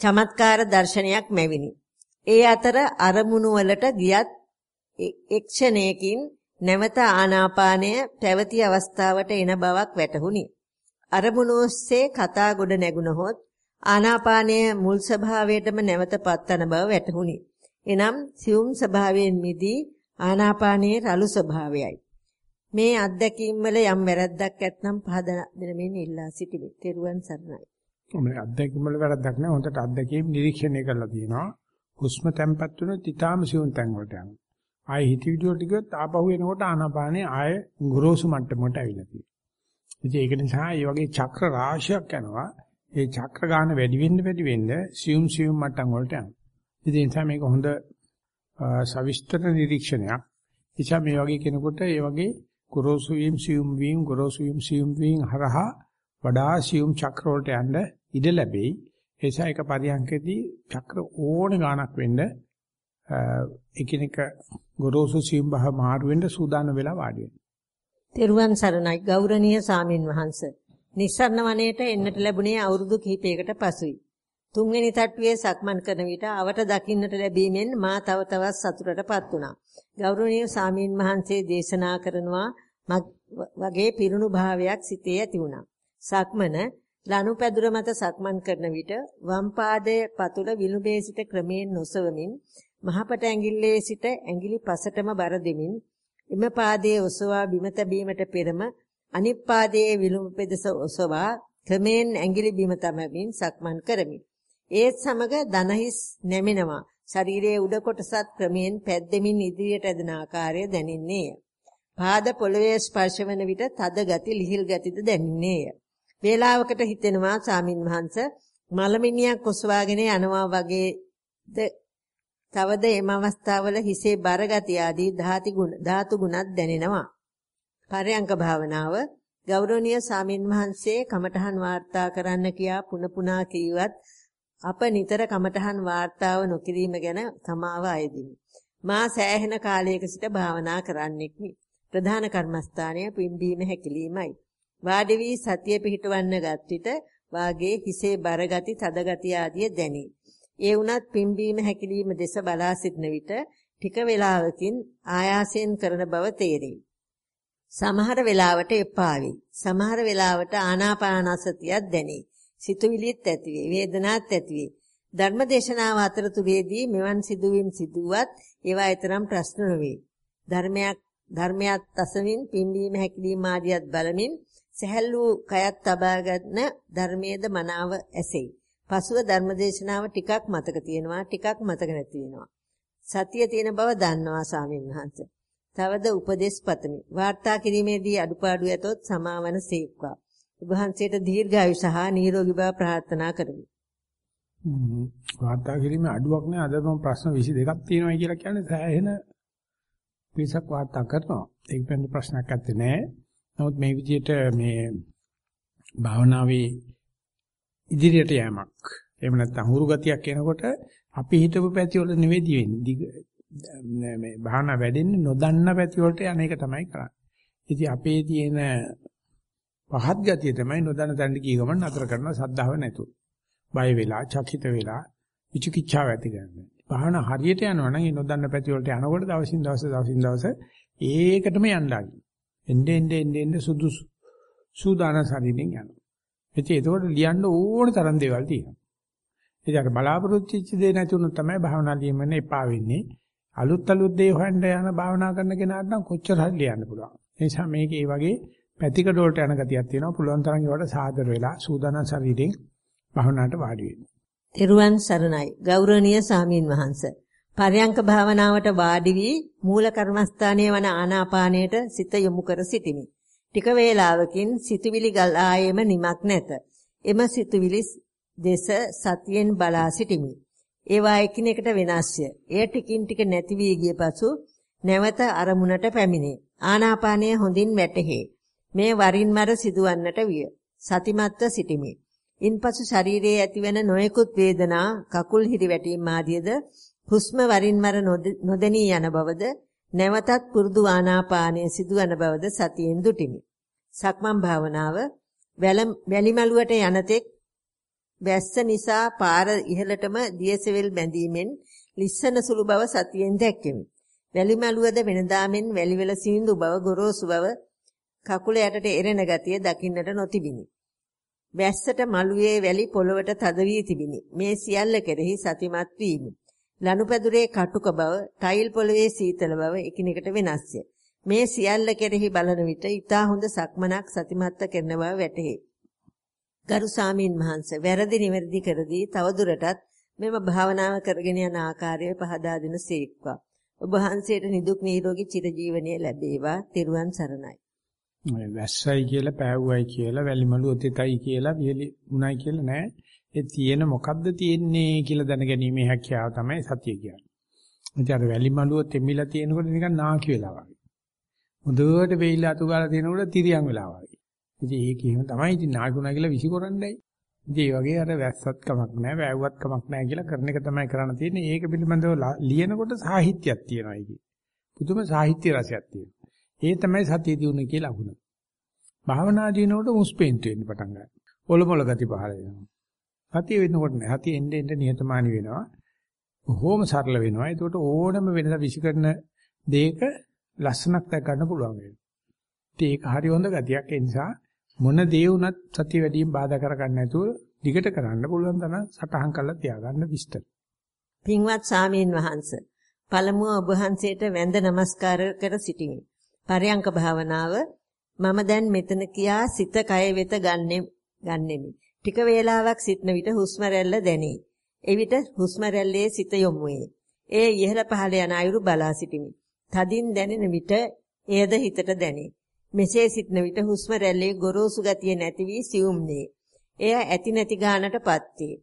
චමත්කාර දර්ශනයක් මැවිනි. ඒ අතර අරමුණු වලට ගියත් එක්ෂණයකින් නැවත ආනාපානය පැවති අවස්ථාවට එන බවක් වැටහුණි. අරමුණු ඔස්සේ කතා ගොඩ නැගුණහොත් ආනාපානය මුල් ස්වභාවයටම නැවත පත්වන බව වැටහුණි. එනම් සියුම් ස්වභාවයෙන් මිදී ආනාපානයේ රළු ස්වභාවයයි. මේ අත්දැකීම් වල යම් වැරද්දක් ඇත්නම් පහදා දෙනමින් ඉල්ලා සිටිමි. තෙරුවන් සරණයි. මේ අත්දැකීම් වල වැරද්දක් නැහැ. හොඳට අත්දැකීම් නිරීක්ෂණය කරලා තියෙනවා. හුස්ම තැම්පත් වෙන තිතාම සියුම් තැන් වලට යනවා. ආයෙ හිතවිලි වලට ගියොත් ආපහු එනකොට ආනාපානේ ආයෙ ගොරෝසු මට්ටමකට ඇවිල්ලා තියෙනවා. ඉතින් ඒක නිසා මේ වගේ චක්‍ර රාශියක් යනවා. ඒ චක්‍ර ගාන වැඩි වෙන්න වැඩි වෙන්න සියුම් සියුම් මට්ටම් වලට යනවා. ඉතින් ඒ නිසා මේක හොඳ සවිස්තර නිරීක්ෂණයක්. එචා මේ වගේ කෙනෙකුට ඒ වගේ ගොරෝසු වීම සියුම් වීම ගොරෝසු වීම සියුම් වීම හරහා වඩා සියුම් චක්‍ර වලට යන්න ඉඩ ලැබෙයි. ඒ නිසා එක පරියන්කදී චක්‍ර ඕන ගාණක් වෙන්න එකිනෙක ගොරෝසු සියුම් බහ මාරු වෙන්න සූදානම් වෙලා වාඩි වෙන්න. තෙරුවන් සරණයි ගෞරවනීය සාමින් වහන්සේ. නිස්සරණ වනයේට එන්නට ලැබුණේ අවුරුදු කිහිපයකට පසුයි. තුන්වෙනි තට්ටුවේ සක්මන් කරන විට අවට දකින්නට ලැබීමෙන් මා තව තවත් සතුටටපත් වුණා. ගෞරවනීය සාමීන් වහන්සේ දේශනා කරනවා වගේ පිරුණු භාවයක් සිතේ ඇති වුණා. සක්මන ලනුපැදුර මත සක්මන් කරන විට වම් පාදයේ පතුල විලුඹේ සිට ක්‍රමයෙන් නොසවමින් මහපට ඇඟිල්ලේ සිට ඇඟිලි පසටම බර දෙමින් එම පාදයේ ඔසවා බිම තැබීමට පෙරම අනිත් පාදයේ විලුඹ පෙදෙස ඔසවා ක්‍රමයෙන් ඇඟිලි බිම තබමින් සක්මන් කරමි. ඒත් සමග දනහිස් නැමෙනවා. ශරීරයේ උඩ කොටසත් ක්‍රමයෙන් පැද්දෙමින් ඉදිරියට ඇදෙන ආකාරය දැනින්නේය. පාද පොළවේ ස්පර්ශ වන විට තද ගති, ලිහිල් ගතිද දැනින්නේය. වේලාවකට හිතෙනවා සාමින් වහන්ස මලමිනියක් ඔසවාගෙන යනවා වගේද තවද එම අවස්ථාවල හිසේ බර ගතිය ආදී ධාතු ගුණත් දැනෙනවා. පරයන්ක භාවනාව ගෞරවනීය සාමින් වහන්සේ කමඨහන් වාර්තා කරන්න කියා පුන පුනා කීවත් අප නිතර කමඨහන් වාර්තාව නොකිරීම ගැන සමාව අයදිමි. මා සෑහෙන කාලයක සිට භාවනා කරන්නෙක්මි. ප්‍රධාන කර්මස්ථානය පිම්බීම හැකිලීමයි. වාඩි වී සතිය පිහිටවන්න ගත් විට වාගේ හිසේ බර ගති, තද ගති ආදිය දැනේ. ඒ වුණත් පිම්බීම හැකිලිම දෙස බලා සිටන විට ටික වේලාවකින් ආයාසයෙන් කරන බව තේරේ. සමහර වෙලාවට එපා වේ. සමහර වෙලාවට ආනාපානසතියක් දැනේ. සිතුවිලිත් ඇතිවේ, වේදනාත් ඇතිවේ. ධර්මදේශනාව අතරතුරේදී මෙවන් සිදුවීම් සිදුවත් ඒවා ඊතරම් ප්‍රශ්න නොවේ. ධර්මයක් ධර්මයක් අසමින් පිම්බීම හැකිලිම ආදියත් බලමින් සැහැල්ලු කයත් තබා ගන්න ධර්මයේද මනාව ඇසෙයි. පසුව ධර්මදේශනාව ටිකක් මතක තියෙනවා ටිකක් මතක නැති වෙනවා. සතිය තියෙන බව දන්නවා ස්වාමීන් වහන්සේ. තවද උපදේශ පතමි. වාර්තා කිරීමේදී අඩුපාඩු ඇතොත් සමාවන සීක්වා. ඔබ වහන්සේට දීර්ඝායු සහ නිරෝගී බව ප්‍රාර්ථනා කරමි. වාර්තා කිරීමේ අඩුවක් නෑ අද මම ප්‍රශ්න 22ක් තියෙනවා කියලා කියන්නේ සෑහෙන පිරිසක් වාර්තා කරනවා. ඒක වෙන ප්‍රශ්නයක් නැත්තේ නෑ. නමුත් මේ විදිහට මේ භාවනාවේ ඉදිරියට යෑමක්. එහෙම නැත්නම් හුරු ගතියක් එනකොට අපි හිතපු පැති වල නෙවෙයි වෙන්නේ. මේ භාවනා වැඩෙන්නේ නොදන්න පැති වලට යන එක තමයි කරන්නේ. ඉතින් අපේ තියෙන පහත් ගතිය තමයි නොදන්න තැනට ගිය ගමන් නතර කරන සද්ධාව නැතුව. බය වෙලා, චකිත වෙලා, විචිකිච්ඡාව ඇති කරගන්න. භාවනා හරියට යනවා නම් ඒ නොදන්න පැති වලට යනකොට දවසින් දවස දවසින් දවස ඒකටම යන්න ආගි. එන්නේ එන්නේ එන්නේ සුදුසු සූදානම් ශරීරයෙන් යනවා. ඉතින් ඒකෝට ලියන්න ඕන තරම් දේවල් තියෙනවා. ඉතින් අර බලාපොරොත්තු වෙච්ච දේ නැතුණොත් තමයි භාවනා ලියන්න එපා වෙන්නේ. අලුත් අලුත් දේ හොයන්න යන භාවනා කරන කෙනාට නම් කොච්චර හරි ලියන්න පුළුවන්. ඒ නිසා මේක ඒ වගේ පැතිකඩ වලට යන ගතියක් තියෙනවා. පුළුවන් තරම් ඒවට සාදර වෙලා සූදානම් ශරීරයෙන් භාවනාවට වාඩි වෙන්න. තෙරුවන් සරණයි. ගෞරවනීය සාමීන් වහන්ස. පරයන්ක භාවනාවට වාඩි වී මූල කර්මස්ථානයේ වන ආනාපානයට සිත යොමු කර සිටිමි. ටික වේලාවකින් සිතුවිලි ගලායම නිමක් නැත. එම සිතුවිලි දෙස සතියෙන් බලා සිටිමි. ඒවා එකිනෙකට වෙනස්ය. එය ටිකින් ටික නැති වී ගිය පසු නැවත අරමුණට පැමිණේ. ආනාපානය හොඳින් වැටහේ. මේ වරින් මර සිදුවන්නට විය. සතිමත්ව සිටිමි. ඉන්පසු ශරීරයේ ඇතිවන නොයෙකුත් වේදනා, කකුල් හිරිවැටීම් ආදියද හුස්ම වරින් මර නොදෙනී යන බවද නැවතත් පුරුදු ආනාපානය සිදුවන බවද සතියෙන් දුටිමි. සක්මන් භාවනාව වැලිමලුවට යනතෙක් වැස්ස නිසා පාර ඉහළටම දියසෙවල් බැඳීමෙන් ලිස්සන සුළු බව සතියෙන් දැක්කෙමි. වැලිමලුවද වෙනදාමෙන් වැලිවල සීඳු බව ගොරෝසු බව කකුල යටට එරෙන ගතිය දකින්නට නොතිබිනි. වැස්සට මළුවේ වැලි පොළවට තද වී තිබිනි. මේ සියල්ල කෙරෙහි සතිමත් වීමි. ලනුපැදුරේ කටුක බව, ටයිල් පොළවේ සීතල බව එකිනෙකට වෙනස්ය. මේ සියල්ල කෙරෙහි බලන විට ඊටා හොඳ සක්මනක් සතිමත්ව කරන බව වැටහි. ගරු සාමීන් වහන්සේ වැරදි නිවැරදි කරදී තවදුරටත් මෙම භාවනාව කරගෙන යන ආකාරය පහදා දෙන සීක්වා. ඔබ වහන්සේට නිදුක් නිරෝගී චිරජීවනයේ ලැබේවා. තෙරුවන් සරණයි. ඔය වැස්සයි කියලා පෑවුවයි කියලා වැලිමලු ඔතෙතයි කියලා විලි උණයි කියලා නෑ. ඒ තියෙන මොකද්ද තියෙන්නේ කියලා දැනගැනීමේ හැකියාව තමයි සතිය කියන්නේ. ඉතින් අර වැලි මලුව තෙමිලා තියෙනකොට නිකන් නාකි වෙලා වගේ. හොඳට වෙයිලා අතු ගාලා තියෙනකොට තිරියන් වෙලා වගේ. ඉතින් ඒක එහෙම තමයි ඉතින් නාකුණා කියලා විසිකරන්නේ. ඉතින් ඒ වගේ අර වැස්සත් කමක් නැහැ, වැව්වත් කමක් නැහැ කියලා කරන එක තමයි කරන්න තියෙන්නේ. ඒක පිළිබඳව ලියනකොට සාහිත්‍යයක් තියෙනවා ඒකේ. පුදුම සාහිත්‍ය රසයක් තියෙනවා. ඒ තමයි සතිය දිනුනේ කියලා අහුන. භාවනා දිනනකොට මුස්පෙන්තු වෙන්න පටන් ගන්නවා. ඔලොමොල ගති පහළ වෙනවා. සතිය වෙනකොට නෑ. සතිය එන්න එන්න නිහතමානී වෙනවා. බොහොම සරල වෙනවා. ඒකට ඕනම වෙනද විසිකරන දෙයක ලස්සනක් දැක් ගන්න පුළුවන් වෙනවා. ඒක හරි හොඳ ගතියක්. ඒ නිසා මොන දේ වුණත් සතිය වැඩියෙන් බාධා කරගන්න නැතුව දිගට කරන්න පුළුවන් තරම් සටහන් කරලා තියාගන්න විස්තර. පින්වත් සාමීන් වහන්ස පළමුව ඔබ වහන්සේට වැඳ නමස්කාර කර සිටිමි. පරයන්ක භාවනාව මම දැන් මෙතන කියා සිත කය වෙත ගන්නෙ ගන්නෙමි. ටික වේලාවක් සිටන විට හුස්ම රැල්ල දැනේ. එවිට හුස්ම රැල්ලේ සිත යොමු වේ. ඒ ඉහළ පහළ යන අයුරු බලා සිටිමි. තදින් දැනෙන විට එයද හිතට දැනේ. මෙසේ සිටන විට හුස්ම රැල්ලේ ගොරෝසු ගතිය නැති වී සියුම්නේ. එය ඇති නැති ගානටපත් වේ.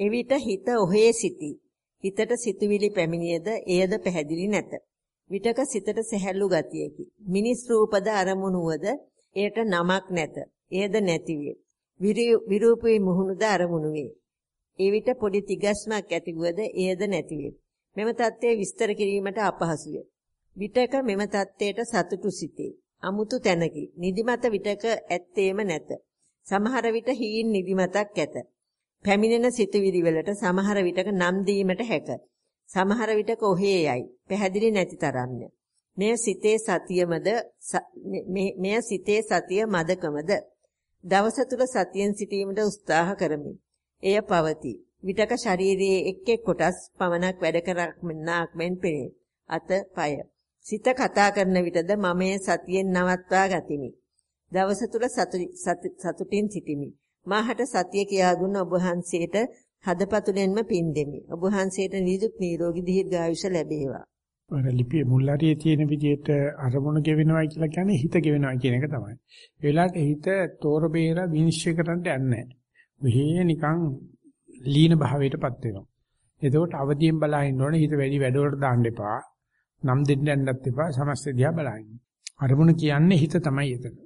එවිට හිත ඔහේ සිටි. හිතට සිතුවිලි පැමිණියද එයද පැහැදිලි නැත. විටක සිතට සැහැල්ලු ගතියකි. මිනිස් රූපද අරමුණුවද එයට නමක් නැත. එයද නැති වේ. විරූපී මුහුණුද අරමුණු වේ. ඒ විට පොඩි තිගස්මක් ඇතිවුවද එයද නැති වේ. මෙම தත්ත්වය විස්තර කිරීමට අපහසු වේ. විටක මෙම தත්ත්වයට සතුටු සිටේ. අමුතු තැනකි. නිදිමත විටක ඇත්තේම නැත. සමහර විට හීන් නිදිමතක් ඇත. පැමිණෙන සිතුවිලි වලට සමහර විටක නම් දීමට හැක. සමහර විටක ඔහේ යයි. පැහැදිලි නැති තරම්ය. මෙය සිතේ සතියමද මෙය සිතේ සතිය මදකමද දවස තුල සතියෙන් සිටීමට උත්සාහ කරමි. එය පවතී. විටක ශරීරයේ එක් එක් කොටස් පමණක් වැඩ කරක්මනාක් මෙන් පෙනේ. අත, පය. සිත කතා කරන විටද මම සතියෙන් නවත්වා ගතිමි. දවස තුල සතුටින් සිටිමි. මාහට සතිය කියා දුන්න ඔබ වහන්සේට හදපතුලෙන්ම පින් දෙමි. ඔබ වහන්සේට නිදුක් නිරෝගී දීර්ඝායුෂ ලැබේවා. අර ලිපියේ මුල්ලාරියේ තියෙන විදිහට අරමුණ ගෙවෙනවා කියලා කියන්නේ හිත ගෙවෙනවා කියන එක තමයි. ඒ වෙලාවට හිත තෝර බේර විනිශ්චය කරන්න යන්නේ නැහැ. මෙහි නිකන් ලීන භාවයටපත් වෙනවා. එතකොට අවදියෙන් බලා ඉන්න ඕනේ හිත වැඩි වැඩවලට දාන්න එපා. නම් දෙන්න යන්නත් එපා. සමස්ත දිහා බලන්න. අරමුණ කියන්නේ හිත තමයි එතන.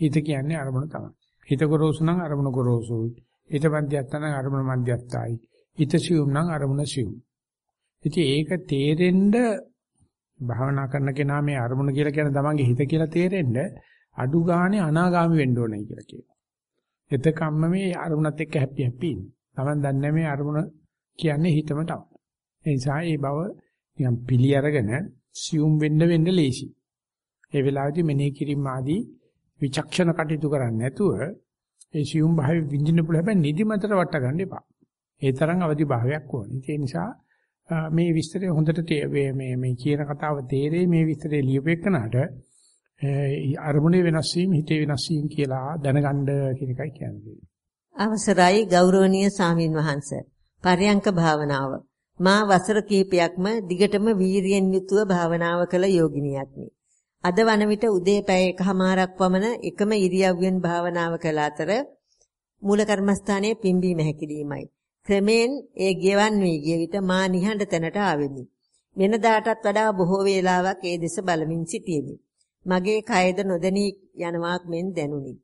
හිත කියන්නේ අරමුණ තමයි. හිත ගොරෝසු නම් අරමුණ ගොරෝසුයි. හිත මධ්‍යස්ථ නම් අරමුණ මධ්‍යස්ථයි. හිත සියුම් නම් අරමුණ සියුම්. ඉතින් ඒක තේරෙන්න භාවනා කරන කෙනා මේ අරමුණ කියලා කියන තමන්ගේ හිත කියලා තේරෙන්න අඩු ගානේ අනාගාමි වෙන්න ඕනේ කියලා කියනවා. එතකම්ම මේ අරමුණත් එක්ක හැපි හැපි ඉන්න. තමන් දන්නේ මේ අරමුණ කියන්නේ හිතම තමයි. ඒ නිසා මේ බව නිකන් පිළි අරගෙන සියුම් වෙන්න වෙන්න ලේසි. ඒ වෙලාවේදී මෙනෙහි කිරීම ආදී විචක්ෂණ කටයුතු කරන්නේ නැතුව ඒ සියුම් භාවය විඳින්න පුළුවන් හැබැයි නිදිමතට වට ගන්න එපා. ඒ තරම් අවදි භාවයක් ඕනේ. ඒ නිසා මේ විස්තරය හොඳට මේ මේ කියන කතාව තේරෙයි මේ විස්තරය ලියපෙන්නට අරමුණේ වෙනස් වීම හිතේ වෙනස් වීම කියලා දැනගන්න කියන එකයි කියන්නේ. අවසරයි ගෞරවනීය සාමින් වහන්ස. පරයන්ක භාවනාව. මා වසර කිහිපයක්ම දිගටම වීරියෙන් යුතුව භාවනාව කළ යෝගිනියක්මි. අද වන විට උදේ පැය එකහමාරක් පමණ එකම ඉරියව්වෙන් භාවනාව කළ අතර මූල කර්මස්ථානයේ පිම්බීම හැකිලීමයි. ක්‍රමෙන් ඒ ගෙවන් වී ගිය විට මා නිහඬ තැනට ආවෙමි. වෙනදාටත් වඩා බොහෝ වේලාවක් ඒ දෙස බලමින් සිටියෙමි. මගේ කයද නොදැනී යනවාක් මෙන් දැනුනි.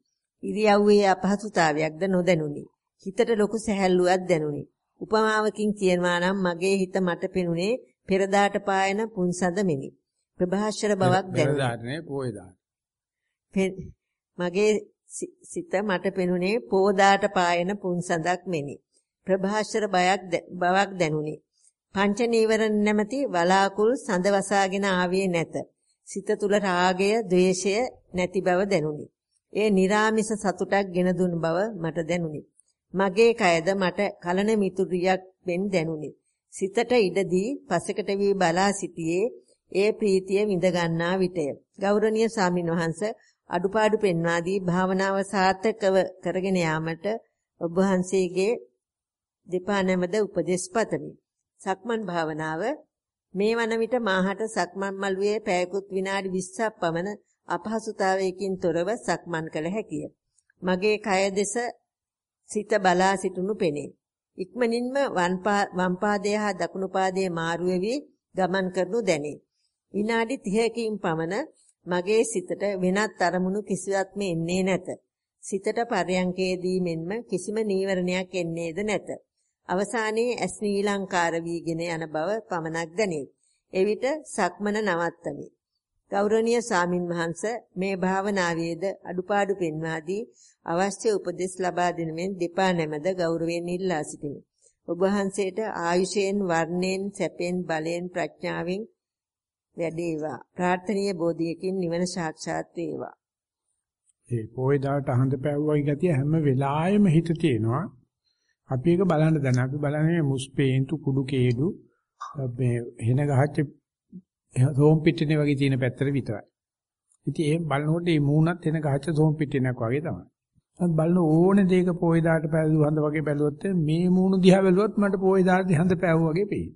ඉරියව්වේ අපහසුතාවයක්ද නොදැනුනි. හිතට ලොකු සැහැල්ලුවක් දැනුනි. උපමාවකින් කියනවා නම් මගේ හිත මට පෙනුනේ පෙරදාට පායන පුන්සඳ මෙනි. ප්‍රභාෂර බවක් දැනුණා. මගේ සිත මට පෙනුනේ පෝදාට පායන පුන්සඳක් මෙනි. ප්‍රභාෂර බයක් බවක් දැනුනි. පංච නීවරණ නැමැති වලාකුල් සඳ වසාගෙන ආවේ නැත. සිත තුල රාගය, ద్వේෂය නැති බව දැනුනි. ඒ निराமிස සතුටක් ගෙන දුන් බව මට දැනුනි. මගේ කයද මට කලන මිතුරියක් වෙන් දැනුනි. සිතට ඉඩදී පසෙකට වී බලා සිටියේ ඒ ප්‍රීතිය විඳ ගන්නා විටය. ගෞරවනීය ස්වාමින් වහන්සේ අඩුපාඩු පෙන්වා දී භාවනාව සාර්ථකව කරගෙන යාමට ඔබ වහන්සේගේ දෙපා නැමද උපදෙස් පතමි. සක්මන් භාවනාව මේ වන විට මාහට සක්මන් මළුවේ පැයකුත් විනාඩි 20ක් පමණ අපහසුතාවයකින් තොරව සක්මන් කළ හැකිය. මගේ කය දෙස සිත බලා සිටුණු පෙනේ. ඉක්මනින්ම වම් පාදය හා දකුණු පාදයේ මාරු වෙවි ගමන් කරනු දැනේ. විනාඩි 30කින් පමණ මගේ සිතට වෙනත් අරමුණු කිසිවක්ම එන්නේ නැත. සිතට පරයන්කේදී මෙන්ම කිසිම නීවරණයක් එන්නේද නැත. අවසානයේ ඇස් නීලංකාර වීගෙන යන බව පමණක් දැනේ. එවිට සක්මන නවත්තමි. ගෞරවනීය සාමින් වහන්ස මේ භාවනාවේද අඩුපාඩු පෙන්වා දී අවශ්‍ය උපදෙස් ලබා දෙන මෙන් දෙපා නැමද ගෞරවයෙන් ඉල්ලා සිටිමි. ඔබ වහන්සේට ආයුෂයෙන් වර්ණයෙන් සැපෙන් බලයෙන් ප්‍රඥාවෙන් වැඩේවා. ප්‍රාර්ථනීය බෝධියකින් නිවන සාක්ෂාත් වේවා. ඒ පොයේ දාට අහඳ පැවුවයි ගතිය හැම වෙලාවෙම හිත තියෙනවා. අපි ඒක බලන්න දැන අපි බලන්නේ මුස්පේන්තු කුඩු කේඩු මේ හෙන ගහච්ච සෝම් පිටිනේ වගේ තියෙන පැත්තට විතරයි. ඉතින් ඒ බලනකොට මේ මූණත් හෙන ගහච්ච සෝම් පිටිනක් වගේ තමයි. නමුත් බලන ඕනේ දෙයක පොයි දාට පැලු හඳ වගේ බැලුවොත් මේ මූණු දිහා බැලුවොත් මට පොයි දාට හඳ පැවු වගේ පේයි.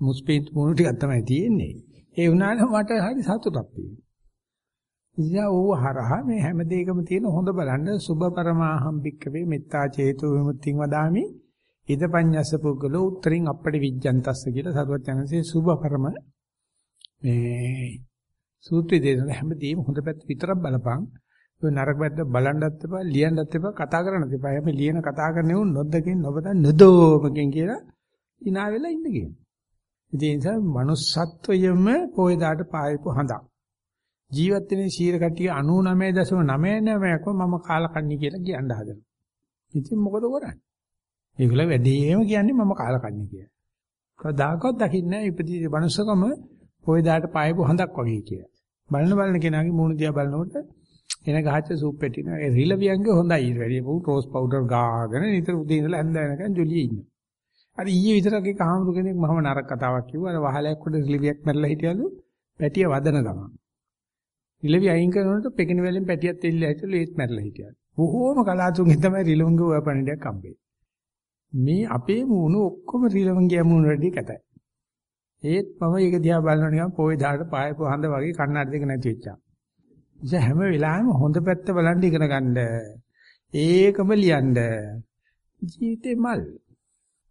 මුස්පේන්තු මූණු ටිකක් තමයි තියෙන්නේ. ඒ වුණාට මට හරි සතුටක් තියෙනවා. ඉතින් ඕව හරහා මේ හැම දෙයකම තියෙන හොඳ බලන්න සුභ පරමාහම් භික්කවේ මෙත්තා චේතු විමුක්තිං වදාමි ඉදපඤ්ඤස්ස පුද්ගලෝ උත්තරින් අපටි විජ්ජන්තස්ස කියලා සරුවත් යනසේ සුභ පරම මේ සූත්‍රය දෙන හැමදේම හොඳ පැත්ත විතරක් බලපං ඔය නරක පැත්ත බලන්නත් එපා ලියන්නත් එපා කතා කරන්නත් එපා හැම ලියන කතා කරන්නේ උන් නොදකින් නොබදන් නදෝමකින් කියලා ඉනා වෙලා ඉන්න කියන. ඉතින් ඒ නිසා manussත්වයම පොයදාට පායපු හඳක්. ජීවත් වෙන සීර කට්ටිය 99.99ක්ම මම කාලකන්ණි කියලා කියන්න හදනවා. ඉතින් මොකද කරන්නේ? ඒගොල්ලෝ වැඩිම කියන්නේ මම කාලකන්ණි කියලා. කවදාකවත් දකින්නේ නැහැ ඉපදී මනුස්සකම පොයදාට පායපු හඳක් වගේ කියලා. බලන බලන කෙනාගේ මූණ දිහා බලනකොට එන ගහච්ච සූප් පැටින ඒ රිලවියන්ගේ හොඳයි ඊට වැඩිය පො රෝස් පවුඩර් ගාගෙන නිතර උදේ ඉඳලා හැන්ද වෙනකන් ජොලියේ ඉන්නවා. අර ඊයේ විතරක් එක ආම්රු කෙනෙක් මම නරක කතාවක් කිව්වා. අර වහලයක් උඩ රිලවියක් මැරලා හිටියලු පැටිය වදන ගමන්. රිලවිය අයින් කරනකොට පෙකින වලින් පැටියත් එල්ලලා හිටලු ඒත් මැරලා හිටියලු. බොහෝම කලාතුරකින් තමයි රිලවුන්ගේ ඔය පණිඩයක් හම්බෙන්නේ. මේ අපේ මූණු ඔක්කොම රිලවුන්ගේ මූණු වැඩි කැතයි. ඒත් මම ඒක දිහා බලනවා නිකන් පොයේ දාට පායපු හඳ වගේ කන්නඩ දෙක නැති වෙච්චා. ඉතින් හැම වෙලාවෙම හොඳ පැත්ත බලන් ඉගෙන ගන්න. ඒකම ලියන්න. ජීවිතේ මල්.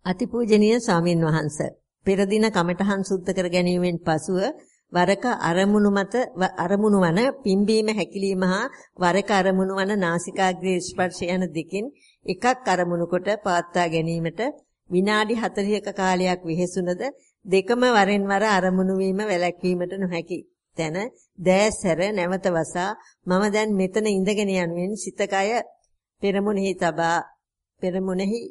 අතිපූජනීය ස්වාමින් වහන්සේ පෙර දින කමඨහන් සුද්ධ කර ගැනීමෙන් පසුව වරක අරමුණු මත අරමුණු වන පිම්බීම හැකිලිම හා වරක අරමුණු වන නාසිකාග්‍රේ ස්පර්ශ යන දෙකෙන් එකක් අරමුණු කොට පාත්තා ගැනීමට විනාඩි 40ක කාලයක් වෙහෙසුනද දෙකම වරෙන් වර අරමුණු වීම වැළැක්වීමට නොහැකි. තැන දෑසැර නැවත වසා මම දැන් මෙතන ඉඳගෙන යනුවෙන් සිතකය පෙරමුණෙහි තබා පෙරමුණෙහි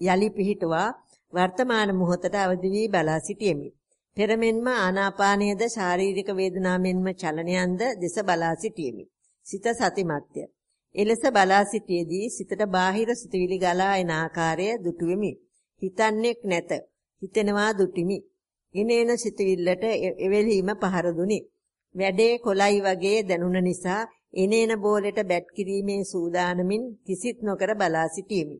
යලි පිහිටුවා වර්තමාන මොහොතට අවදි වී බලා සිටියෙමි. පෙරමෙන්ම ආනාපානයේද ශාරීරික වේදනාවෙන්ම චලනයන්ද දෙස බලා සිටියෙමි. සිත සතිමත්ය. එලෙස බලා සිටියේදී සිතට බාහිර සිතුවිලි ගලා එන ආකාරය දුටුවෙමි. හිතන්නේක් නැත. හිතෙනවා දුටිමි. ඉනේන සිතුවිල්ලට එවෙලීම පහර දුනි. වැඩේ කොලයි වගේ දැනුන නිසා එනේන බෝලෙට බැට් කිරීමේ සූදානමින් කිසිත් නොකර බලා සිටියෙමි.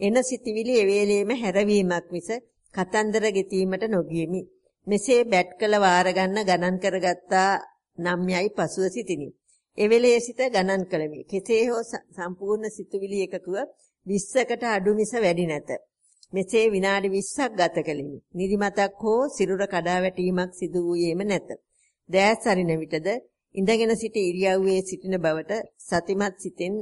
එන සිටිවිලි එවේලේම හැරවීමක් මිස කතන්දර ගෙතීමට නොගියෙමි. මෙසේ බැට් කළ වාර ගන්න ගණන් කරගත්තා නම් යයි පසුව සිටිනි. එවෙලේ සිට ගණන් කළෙමි. කෙසේ හෝ සම්පූර්ණ සිතුවිලි එකතුව 20කට අඩු මිස වැඩි නැත. මෙසේ විනාඩි 20ක් ගත කළෙමි. නිදිමතක් හෝ සිරුර කඩා වැටීමක් සිදු වූයේම නැත. දෑස් අරින විටද ඉඳගෙන සිට ඉරියව්වේ සිටින බවට සතිමත් සිතෙන්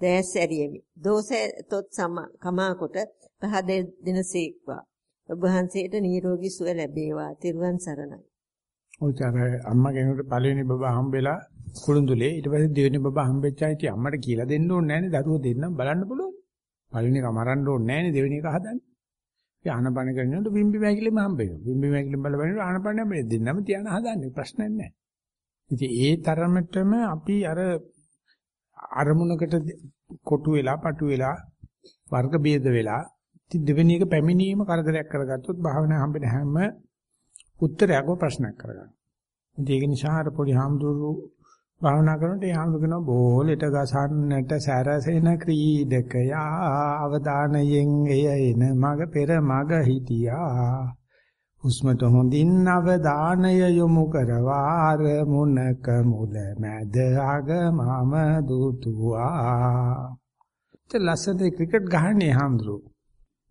දෑස් ඇරියෙමි. දෝෂතොත් සම කමාකොට පහද දිනසේක්වා. ඔබ වහන්සේට නිරෝගී සුව ලැබේවා. තිරුවන් සරණයි. ඔය අර අම්මා කෙනෙකුට පළවෙනි බබා හම්බෙලා කුළුඳුලේ ඊට පස්සේ දෙවෙනි බබා හම්බෙච්චා ඉතින් අම්මට කියලා දෙන්න ඕනේ නැහැනේ දරුවෝ දෙන්නම් බලන්න පුළුවන්. පළවෙනි එක මරන්න ඕනේ නැහැනේ දෙවෙනි එක හදන්න. ඒ ආනපන කරනකොට බිම්බි මැකිලිම හම්බෙනවා. බිම්බි මැකිලිම බල බලනකොට ආනපන මේ දෙන්නම තියන හදන්නේ ප්‍රශ්නයක් නැහැ. ඉතින් ඒ තරමටම අපි අර අරමුණකට කොටු වෙලා පටු වෙලා වර්ග ભેද වෙලා ඉතින් දෙවෙනි එක පැමිණීම කරදරයක් කරගත්තොත් භාවනා හම්බෙන හැම උත්තරයක්ම ප්‍රශ්නයක් කරගන්න. ඉතින් ඒක නිසා අර පොඩි හාමුදුරු භාවනා කරනකොට ඒ හාමුදුරු කියනවා බෝලෙට ගසන්නට සැරසෙන ක්‍රීඩකයා අවදානයෙන් එය එන මග පෙර මග හිටියා. හුස්මට හොඳින් අවධානය යොමු කරවාර මුනක මුල මැද අග මම දුතුවා. ඒ ලස්සන ක්‍රිකට් ගහන්නේ හාමුදුරු.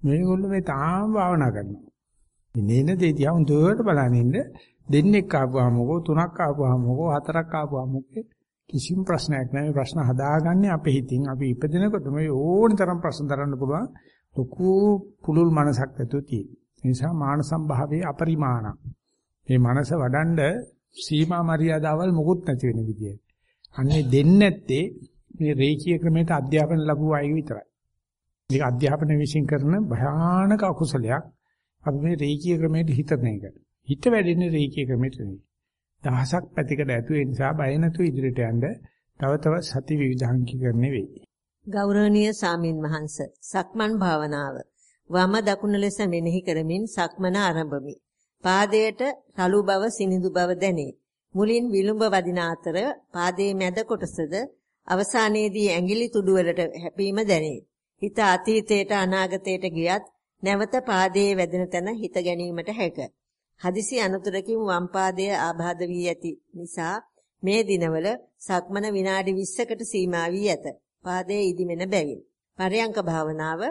මේගොල්ලෝ මේ තාම භාවනා කරනවා. ඉනේන දේ දිහා හොඳට බලන ඉන්න දෙන්නෙක් ආපුවාමකෝ තුනක් ආපුවාමකෝ හතරක් ආපුවාමකෝ කිසිම ප්‍රශ්නයක් නැහැ මේ ප්‍රශ්න හදාගන්නේ අපේ හිතින් අපි ඉපදිනකොට මේ ඕනි තරම් ප්‍රශ්න දරන්න පුළුවන් ලොකු පුලුල් මනසක් ඇතුව තියෙන. ඒ නිසා මාන සම්භාවයේ අපරිමාණ. මේ මනස වඩන්ඩ සීමා මරියාදාවල් මොකුත් නැති වෙන විදියට. අනේ දෙන්නේ නැත්තේ මේ රේඛීය ක්‍රමයට අධ්‍යාපන ලැබුවා අය විතරයි. මේක අධ්‍යාපන විශ්ින් කරන භයානක අකුසලයක්. අපි මේ රේඛීය ක්‍රමයට හිතන එක. හිත වැඩෙන්නේ රේඛීය ක්‍රමයට නෙවෙයි. දහසක් පැතිකඩ ඇතු ඒ නිසා බය නැතුව ඉදිරියට යන්න තව තවත් සති විවිධාංගීකරණය වෙයි. ගෞරවනීය සාමින් වහන්ස සක්මන් භාවනාව වම දකුණ ලෙස මෙනෙහි කරමින් සක්මන ආරම්භමි. පාදයට රළු බව සිනිඳු බව දැනේ. මුලින් විලුඹ වදින අතර පාදයේ මැද කොටසද අවසානයේදී ඇඟිලි තුඩු වලට හැපීම දැනේ. හිත අතීතයට අනාගතයට ගියත් නැවත පාදයේ වැදෙන තැන හිත ගැනීමට හැක. හදිසි අනතුරකින් වම් පාදය ආබාධ වී ඇති නිසා මේ දිනවල සක්මන විනාඩි 20කට සීමා වී ඇත. පාදයේ ඉදිමෙන බැවින්. පරයන්ක භාවනාව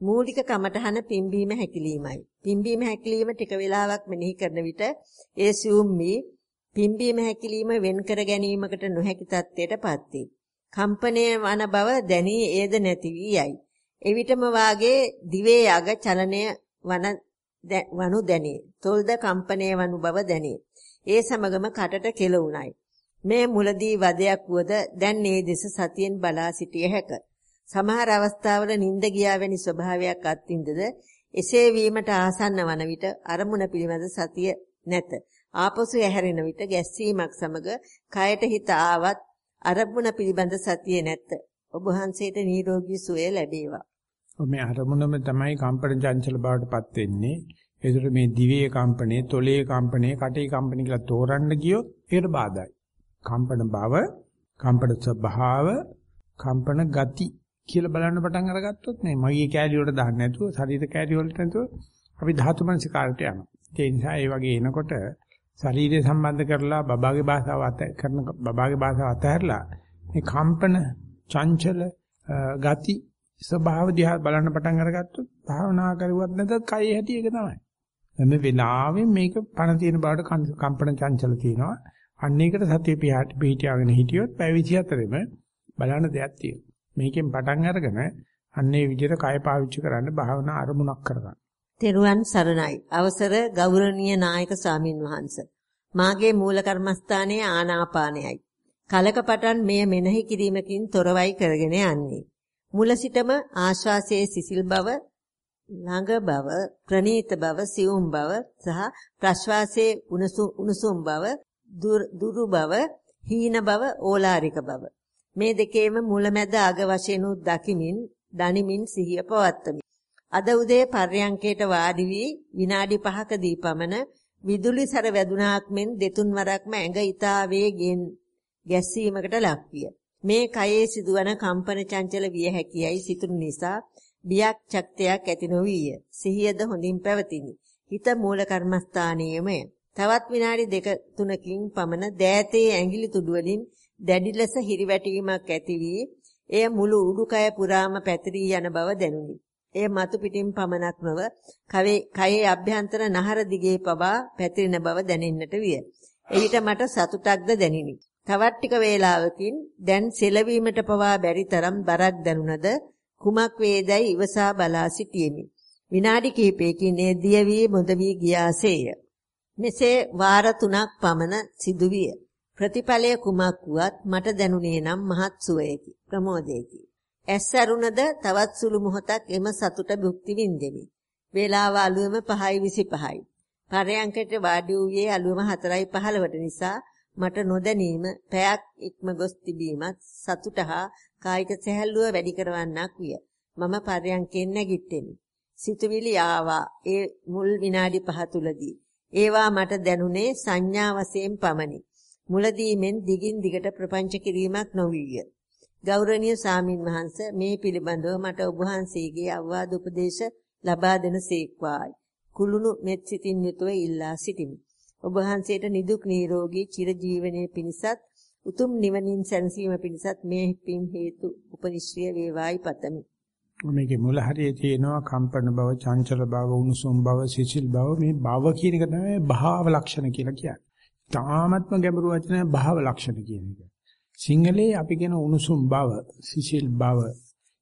මූලික කමඨහන පිම්බීම හැකිලීමයි. පිම්බීම හැකිලීම ටික වේලාවක් මෙනෙහි කරන විට ඒ සියුම් වී පිම්බීම හැකිලිම වෙන් කර ගැනීමකට නොහැකි තත්ත්වයටපත් වේ. කම්පණය වන බව දැනී ඒද නැති වී යයි. එවිටම වාගේ දිවේ යග චලනය වන වනු දැනේ. තොල්ද කම්පණය වනු බව දැනේ. ඒ සමගම කටට කෙලුණයි. මේ මුලදී වදයක් වුවද දැන් මේ දෙස සතියෙන් බලා සිටිය හැක. සමහර අවස්ථාවල නිින්ද ගියා වැනි ස්වභාවයක් අත්විඳද එසේ වීමට ආසන්න වන විට අරමුණ පිළිබඳ සතිය නැත. ආපසු ඇහැරෙන විට ගැස්සීමක් සමග කයට හිත ආවත් අරමුණ පිළිබඳ සතිය නැත. ඔබ වහන්සේට නිරෝගී සුවය ලැබේවා. මේ අරමුණම තමයි කම්පන චංචල බවටපත් වෙන්නේ. ඒකට මේ දිවේ කම්පනේ, තොලේ කම්පනේ, කටේ කම්පනේ කියලා තෝරන්න ගියොත් ඒකට බාධායි. කම්පන බව, කම්පන ස්වභාව, කම්පන ගති කියලා බලන්න පටන් අරගත්තොත් නේ මගේ කැලිය වලට දාන්න නැතුව, ශරීර කැලිය වලට නැතුව අපි ධාතු මනසිකාරට යනවා. ඒ නිසා ඒ වගේ එනකොට ශරීරය සම්බන්ධ කරලා බබාගේ භාෂාව අත කරන බබාගේ භාෂාව අතහැරලා මේ කම්පන චංචල ගති ස්වභාව දිහා බලන්න පටන් අරගත්තොත් භාවනා කරුවත් නැතත් කයි හැටි එක තමයි. හැම වෙලාවෙම මේක පණ තියෙන බවට කම්පන චංචල තියෙනවා. අන්න ඒකට සතිය පිහිටියාගෙන හිටියොත් පැය 24ෙම බලන්න දෙයක් තියෙනවා. මේකෙන් පටන් අරගෙන අන්නේ විදිහට කය පාවිච්චි කරන්න භාවනා අරමුණක් කරගන්න. තෙරුවන් සරණයි. අවසර ගෞරවනීය නායක ස්වාමින් වහන්සේ. මාගේ මූල කර්මස්ථානයේ ආනාපානයයි. කලක පටන් මෙය මෙනෙහි කිරීමකින් තොරවයි කරගෙන යන්නේ. මුල සිටම ආශ්වාසයේ සිසිල් බව, ළඟ බව, ප්‍රනීත බව, සියුම් බව සහ ප්‍රශ්වාසයේ උණුසුම් බව, දුරු බව, හීන බව, ඕලාරික බව. මේ දෙකේම මුලැමැද අග වශයෙන් දකිමින්, දනිමින් සිහිය පවත්තමි. අද උදේ පර්යංකයට වාඩි වී විනාඩි 5කදී පමණ විදුලි සර වැදුනාක් මෙන් දෙතුන් වරක්ම ඇඟ ඊතා වේගෙන් ගැස්සීමකට ලක්විය. මේ කයේ සිදුවන කම්පන චංචල විය හැකියයි සිතුණු නිසා බියක් ශක්තියක් ඇති නොවිය. සිහියද හොඳින් පැවතිනි. හිත මූල කර්මස්ථානයේමය. තවත් විනාඩි දෙක තුනකින් පමණ දෑතේ ඇඟිලි තුඩු වලින් දැඩි ලෙස හිරිවැටීමක් ඇති වී එය මුළු උඩුකය පුරාම පැතිරී යන බව දැනුනි. එය මතු පිටින් පමණක් නොව කවේ කයේ අභ්‍යන්තර නහර දිගේ පවා පැතිරෙන බව දැනෙන්නට විය. එවිට මට සතුටක්ද දැනිනි. තවත් ටික වේලාවකින් දැන් සෙලවීමට පවා බැරි තරම් බරක් දැනුණද කුමක් වේදයි ඉවසා බලා සිටියෙමි. විනාඩි කිහිපයකින් ඒ දිය වී මොද වී ගියාසේය. මෙසේ වාර තුනක් පමණ සිදුවිය. ප්‍රතිඵලය කුමක් වුවත් මට දැනුනේ නම් මහත් සුවයකි ප්‍රමෝදයකි. ඇස් ඇරුණද තවත් සුළු මොහොතක් එම සතුට භුක්ති විඳෙමි. වේලාව අලුයම 5:25යි. පරයන්කට වාඩි වූයේ අලුයම 4:15ට නිසා මට නොදැනීම පැයක් ඉක්ම ගොස් තිබීමත් සතුට හා කායික සැහැල්ලුව වැඩි කරවන්නක් විය. මම පරයන්කෙන් නැගිට්ටෙමි. සිතුවිලි ආවා ඒ මුල් විනාඩි 5 තුලදී. ඒවා මට දැනුනේ සංඥා වශයෙන් පමණි. මුලදී මෙන් දිගින් දිගට ප්‍රපංච කිරීමක් නොවිය. ගෞරවනීය සාමින් වහන්ස මේ පිළිබඳව මට ඔබ වහන්සේගේ අවවාද උපදේශ ලබා දෙන සේක්වායි. කුළුණු මෙත් සිතින් යුතුව ඉල්ලා සිටිමි. ඔබ වහන්සේට නිදුක් නිරෝගී චිරජීවනයේ පිණිසත් උතුම් නිවනින් සැනසීම පිණිසත් මේ පින් හේතු උපනිශ්‍රය වේවායි පතමි. මේකේ මුල හරියේ තියෙනවා කම්පන බව, චංචල බව, උණුසුම් බව, සිසිල් බව මේ බව කියන එක තමයි භාව ලක්ෂණ කියලා කියන්නේ. තාමත්ම ගැඹුරු වචනය භාව ලක්ෂණ කියන එක. සිංහලේ අපි කියන උණුසුම් බව, සිසිල් බව.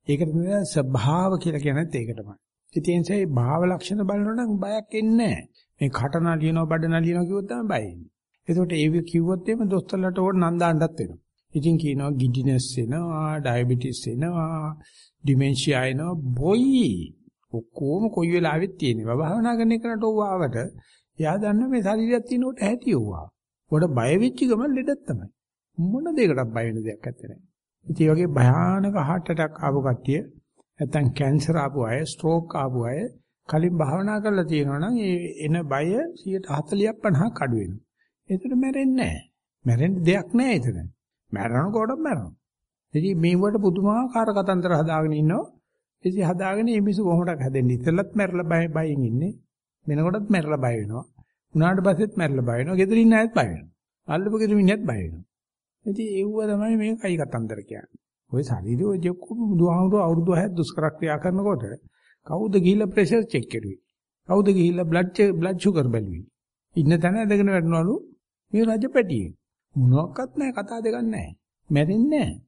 ඒකට තමයි ස්වභාව කියලා කියනත් ඒක තමයි. ඉතින් ඒ භාව ලක්ෂණ බලනකොට නම් බයක් එන්නේ නැහැ. මේ කටන ලියනවා බඩන ලියනවා කිව්වොත් තමයි බය එන්නේ. ඒකට ඒක කිව්වොත් එimhe දොස්තරලට ඕන නන්දාන්නත් වෙනවා. ඉතින් කියනවා ගිඩිනස් එනවා, ඩයබටිස් එනවා, ඩිමෙන්ෂියා එනවා, බොයි. ඔක්කොම කොයි වෙලාවෙත් තියෙනවා. භාවනා කරන එකට ඕව ආවට එයා දන්න මේ ශරීරයක් තියෙනකොට ඇහැටි ඕවා. උඩ බය වෙච්ච ගමන් ලෙඩක් තමයි. මොන දෙයකටත් බය වෙන දෙයක් නැත්තේ නෑ. ඉතින් වගේ භයානක heart attack ආපු කට්ටිය නැත්නම් කැන්සර් ආපු අය, ස්ට්‍රෝක් ආපු අය කලින් භාවනා කරලා තියෙනවා නම් ඒ එන බය 140ක් 50ක් අඩු වෙනවා. ඒකට මැරෙන්නේ නැහැ. මැරෙන්න දෙයක් නැහැ එතන. මැරෙනකොට මැරෙනවා. ඉතින් මේ වට පුදුමාකාර කතන්දර හදාගෙන ඉන්නවා. ඉතින් හදාගෙන මේ මිනිස්සු කොහොමඩක් හැදෙන්නේ? ඉතලත් මැරලා බය බයෙන් ඉන්නේ. වෙනකොටත් මැරලා බය වෙනවා. උනාට පස්සෙත් මැරලා බය වෙනවා. ගෙදර ඉන්න අයත් බය වෙනවා. අල්ලපු ගෙදර මිනිහත් බය වෙනවා. ඉතින් ඒව තමයි මේ කයි කතන්දර කියන්නේ. ඔය ශරීරය ඔය ජොක්කු බුදුහාමුදුරුවෝ අවුරුදු 6ක් දුෂ්කර ක්‍රියා කරනකොට කවුද ගිහිල්ලා ප්‍රෙෂර් චෙක් කරුවේ? කවුද ගිහිල්ලා බ්ලඩ් බ්ලඩ් ෂුගර් බැලුවේ? ඉන්න තැන ඇදගෙන වැටෙනවලු මේ රජපැටියේ. මොනවත් නැහැ කතා දෙකක් නැහැ. මැරෙන්නේ නැහැ.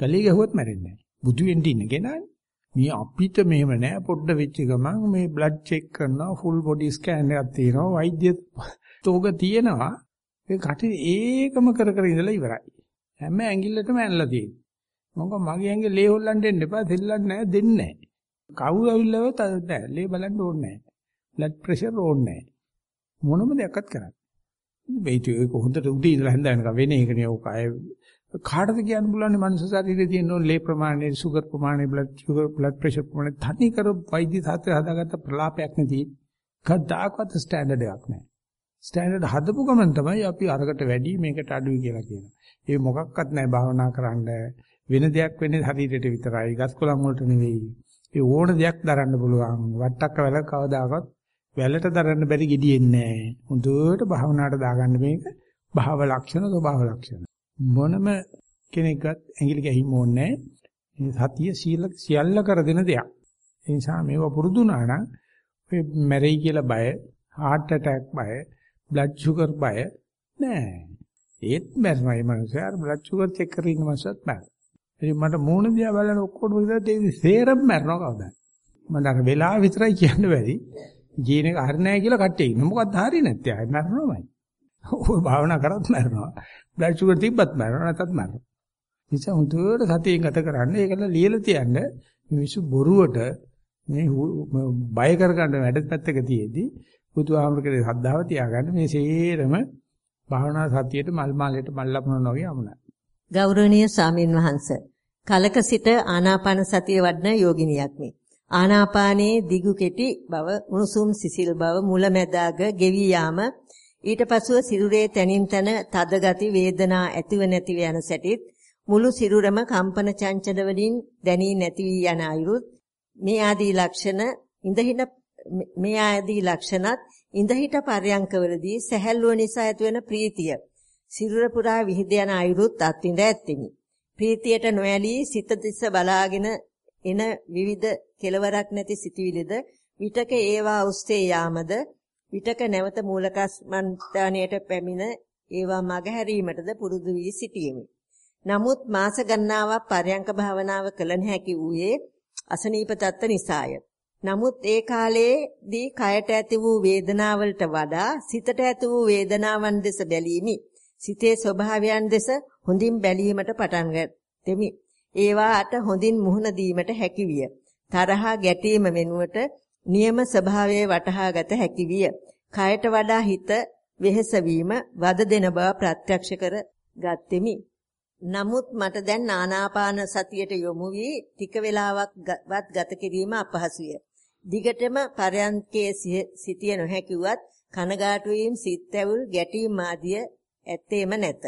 ගලේ ගැහුවත් මැරෙන්නේ නැහැ. බුදු වෙන්න ඉන්න කෙනානේ. මේ අපිට මෙහෙම නෑ පොඩ්ඩ වෙච්ච ගමන් මේ බ්ලඩ් චෙක් කරනවා ෆුල් බොඩි ස්කෑන් එකක් තියෙනවා වෛද්‍ය තෝග තියෙනවා ඒ කටේ ඒකම කර කර ඉඳලා ඉවරයි හැම ඇඟිල්ලටම ඇනලා තියෙනවා මොකද මගේ ඇඟේ ලේ හොල්ලන්න දෙන්න එපා දෙල්ලන්න නෑ දෙන්නේ නෑ කවුරු ඇවිල්ලාවත් නෑ ලේ බලන්න ඕනේ නෑ බ්ලඩ් ප්‍රෙෂර් ඕනේ නෑ මොනම දෙයක්වත් කරන්නේ මේ ඒක හොඳට උදේ ඉඳලා හැන්ද වෙනකම් වෙන එකනේ ඕක අය කාටද කියන්න පුළුවන් මනුස්ස ශරීරයේ තියෙන ඕන ලේ ප්‍රමාණය, සුගර් ප්‍රමාණය, බ්ලඩ් සුගර්, බ්ලඩ් ප්‍රෙෂර් ප්‍රමාණය තනි කර වෛද්‍ය සාත්‍ය හදාගත්ත ප්‍රලාපයක් නැති. කවදාකවත් ස්ටෑන්ඩඩ් එකක් නැහැ. ස්ටෑන්ඩඩ් හදපු ගමන් තමයි අපි අරකට වැඩි මේකට අඩුයි කියලා කියනවා. ඒ මොකක්වත් නැහැ භාවනා කරන්න. වෙන දෙයක් වෙන්නේ ශරීරයට විතරයි. ගස් කොළන් වලට නෙවෙයි. ඒ ඕන දෙයක් දරන්න පුළුවන්. වට්ටක්ක වැල කවදාකවත් වැලට දරන්න බැරි gediyeන්නේ නැහැ. හොඳට භාවනාවට දාගන්න මේක භාව ලක්ෂණ ස්වභාව ලක්ෂණ. මොනම කෙනෙක්වත් ඇඟිලි ගැහිම ඕනේ නැහැ. සතිය සීල සියල්ල කර දෙන දෙයක්. ඒ නිසා මේව පුරුදු වුණා නම් ඔය මැරෙයි කියලා බය, heart attack බය, blood sugar බය නෑ. ඒත් මැරෙනයි මනුස්සයා blood sugar check කරගෙන ඉන්න මනුස්සයත් මැරෙනවා. ඉතින් මට මූණ දිහා බලන ඔක්කොම විතර ඒ සේරම මැරෙනවා කවදාද? මම අර වෙලාව විතරයි කියන්න බැරි. ජීන එක හරි නැහැ කියලා කට්ටිය ඉන්න. මොකක්ද හරි නැත්තේ. ආයෙ මැරෙනවමයි. ඔය භාවනා කරත් මැරෙනවා. බ්ලඩ් ෂුගර් තිබ්බත් මැරෙනවා නැත්නම් මැරෙනවා. නිසා හුදුවට සතියෙන් ගත කරන්න ඒකල ලියලා තියන්න මිනිස්සු බොරුවට මේ බය කරගන්න වැඩ පැත්තක තියේදී බුදුහාමරකේ ශ්‍රද්ධාව තියාගන්න මේ සේරම භාවනා සතියේට මල් මාලයට මල් ලපනවා වගේ යමුණා. ගෞරවනීය ස්වාමින් වහන්සේ කලක සිට ආනාපාන සතිය වඩන යෝගිනියක් මේ. ආනාපානයේ දිගු කෙටි බව උණුසුම් සිසිල් බව මුලැමැදාග ගෙවි යාම ඊට පසුව සිරුරේ තනින් තන තද ගති වේදනා ඇතිව නැතිව යන සැටිත් මුළු සිරුරම කම්පන චංචල වලින් දැනී නැති වී යන අයුරුත් මේ ආදී ලක්ෂණ ඉඳහිට මේ ආදී ලක්ෂණත් ඉඳහිට පර්යංකවලදී සැහැල්ලුව නිසා ඇතිවන ප්‍රීතිය සිරුර පුරා විහිද යන අයුරුත් අත්විඳ ඇත්තෙමි ප්‍රීතියට නොඇලී සිත දිස බලාගෙන එන විවිධ කෙලවරක් නැති සිටිවිලිද විතක ඒවා ඔස්සේ යාමද විතක නැවත මූලකස්මන්තාණයට පැමිණ ඒවා මගහැරීමටද පුරුදු වී සිටියෙමි. නමුත් මාස ගණනාවක් පරයන්ක භාවනාව කළ නොහැකි වූයේ අසනීප තත්ත්ව නිසාය. නමුත් ඒ කාලයේදී කයට ඇති වූ වේදනාවලට වඩා සිතට ඇති වූ වේදනාවන් දෙස බැලීමි. සිතේ ස්වභාවයන් දෙස හොඳින් බැලීමට පටන් ගත්තෙමි. ඒවාට හොඳින් මුහුණ දීමට හැකි විය. තරහා ගැටීම වෙනුවට නියම ස්වභාවයේ වටහා ගත හැකි විය. කයට වඩා හිත වෙහෙස වීම වද දෙන බව ප්‍රත්‍යක්ෂ කර ගත්ෙමි. නමුත් මට දැන් ආනාපාන සතියට යොමු වී ටික වේලාවක්වත් ගත කිරීම අපහසුය. දිගටම පරයන්කේ සිටිය නොහැකිවත් කනගාටු වීම, සිත් ඇවුල්, ගැටීම් ආදිය ඇත්තේම නැත.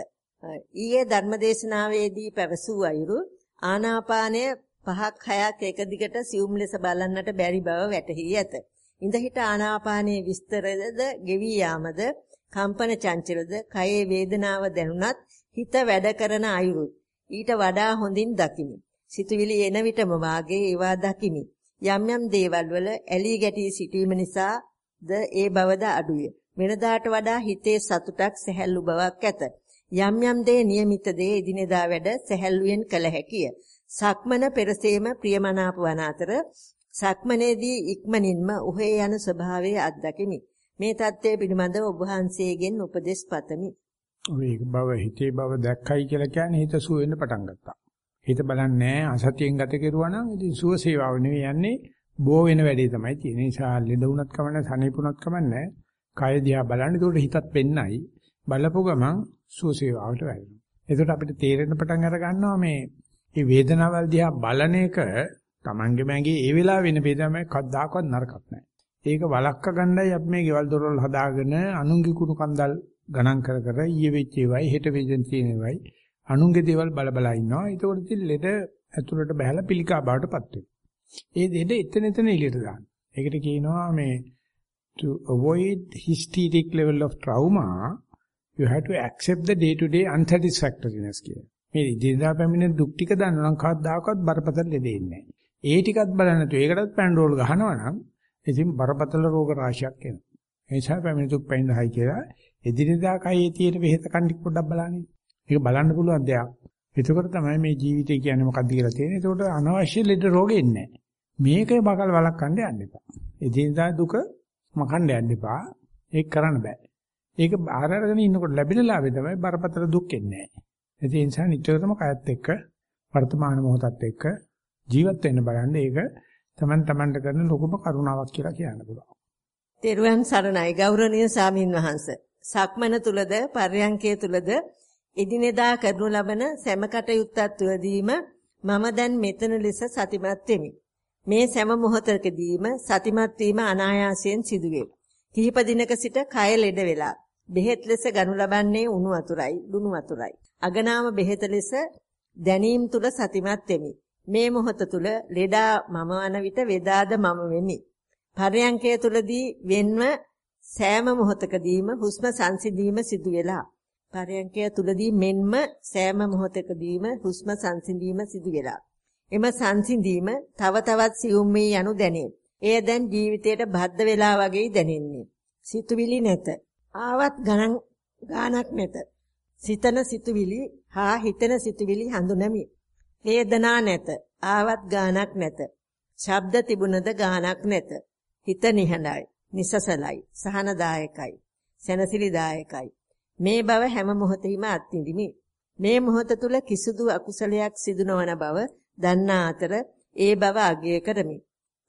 ඊයේ ධර්මදේශනාවේදී පැවසූ අයුරු ආනාපානය පහක් හයක් එක දිගට සියුම් ලෙස බලන්නට බැරි බව වැටහි ඇත. ඉඳහිට ආනාපානයේ විස්තරද ගෙවි යාමද කම්පන චංචලද කයේ වේදනාව දැනුණත් හිත වැඩ කරන අයුරු ඊට වඩා හොඳින් දකිමි. සිතුවිලි එන විටම වාගේ ඒවා දකිමි. යම් යම් දේවල් වල ඇලී ගැටී සිටීම නිසාද ඒ බවද අඩුය. වෙනදාට වඩා හිතේ සතුටක් සැහැල්ලු බවක් ඇත. යම් යම් දේ નિયમિત දේ එදිනෙදා වැඩ සැහැල්ලුවෙන් කළ හැකිය. සක්මන පෙරසේම ප්‍රියමනාප වන අතර සක්මනේදී ඉක්මනින්ම උහේ යන ස්වභාවයේ අත්දැකීමි. මේ தත්ත්වය පිළිබඳ ඔබ වහන්සේගෙන් උපදෙස් පතමි. ඒක බව හිතේ බව දැක්කයි කියලා කියන්නේ හිත සුව වෙන්න පටන් ගත්තා. හිත බලන්නේ අසතියෙන් ගත කෙරුවා නම් ඉතින් සුව සේවාව නෙවෙයි යන්නේ බෝ වෙන වැඩේ තමයි තියෙන නිසා ලෙඩ වුණත් කමන්නේ සනීපුණත් කමන්නේ කය දිහා බලන්න ඒකට හිතත් පෙන්නයි බලපු ගමන් සුව සේවාවට වැටෙනවා. එතකොට අපිට තේරෙන්න පටන් අර ගන්නවා මේ මේ වේදනාවල් දිහා බලන එක Tamange මගේ ඒ වෙලාව වෙන වේදනාවක් කද්දාකවත් නරකක් නැහැ. ඒක වළක්ක ගන්නයි අපි මේ ගෙවල් දොරවල් හදාගෙන අනුන්ගේ කුණු කන්දල් ගණන් කර කර ඊයේ වෙච්ච ඒවයි හෙට වෙච්ච තියෙනවයි අනුන්ගේ දේවල් බල බල ඉන්නවා. ඒකෝට ඉතින් ලෙඩ ඇතුළට බහැලා පිළිකා බවටපත් වෙනවා. ඒ දෙඩ එතන එතන එළියට දාන්න. ඒකට කියනවා මේ to avoid hysteric level of trauma you have to accept the day to day unsatisfactoriness කියලා. මේ ඉදිරියදා පැමිණෙන දුක් ටික දන්නවා නම් කවදාකවත් බරපතල ලෙඩේ නැහැ. ඒ ටිකත් බලන්න තු ඒකටත් පැන්ඩෝල් ගහනවා නම් ඉතින් බරපතල රෝග රාශියක් එනවා. ඒ නිසා පැමිණි දුක් පැමිණහයි කියලා එදිනෙදා කයේ තියෙන වෙහෙත කන්ටි පොඩ්ඩක් බලන්න. ඒක බලන්න පුළුවන් දෙයක්. එතකොට තමයි මේ ජීවිතය කියන්නේ මොකක්ද කියලා තේරෙන්නේ. එතකොට අනවශ්‍ය ලෙඩ රෝගෙ එන්නේ නැහැ. මේකේ බකල් වළක්වන්න යන්න එපා. එදිනදා දුක මකන්න යන්න එපා. ඒක කරන්න බෑ. ඒක බාහිර අරගෙන ඉන්නකොට ලැබෙන ලාභය තමයි බරපතල දුක් එන්නේ නැහැ. ඒ නිසා නිතරම කයත් එක්ක වර්තමාන මොහොතත් එක්ක ජීවත් වෙන්න බලන්න ඒක Taman tamanට කරන ලොකුම කරුණාවක් කියලා කියන්න පුළුවන්. තෙරුවන් සරණයි ගෞරවනීය සාමින් වහන්ස. සක්මන තුලද පර්යංකයේ තුලද එදිනෙදා කරනු ලබන සෑම කටයුත්තක් තුළදීම මම දැන් මෙතන ලෙස සතිමත් වෙමි. මේ සෑම මොහොතකදීම සතිමත් වීම අනායාසයෙන් සිදුවේ. කිහිප දිනක සිට කය ලෙඩ වෙලා බෙහෙත් ලෙස ගනු ලබන්නේ උණු වතුරයි, ලුණු වතුරයි. අගනාම බෙහෙත ලෙස දැනීම තුල සතිමත් වෙමි. මේ මොහොත තුල ලෙඩා මම වන විට වේදාද මම වෙමි. පරයන්කය තුලදී වෙන්ව සෑම මොහොතකදීම හුස්ම සංසිඳීම සිදු වෙලා පරයන්කය තුලදී මෙන්ම සෑම මොහොතකදීම හුස්ම සංසිඳීම සිදු වෙලා එම සංසිඳීම තව තවත් සියුම් වී යනු දැනේ. එය දැන් ජීවිතයට බද්ධ වෙලා වගේ දැනෙන්නේ. සිතුවිලි නැත. ආවත් ගණන් ගානක් නැත. සිතන සිතුවිලි හා හිතන සිතුවිලි හඳුනමි. වේදනා නැත. ආවත් ගානක් නැත. ශබ්ද තිබුණද ගානක් නැත. හිත නිහඬයි, නිසසලයි, සහනදායකයි, සැනසිලිදායකයි. මේ බව හැම මොහොතෙහිම අත්විඳිමි. මේ මොහොත තුල කිසිදු අකුසලයක් සිදු නොවන බව දන්නා අතර ඒ බව අගය කරමි.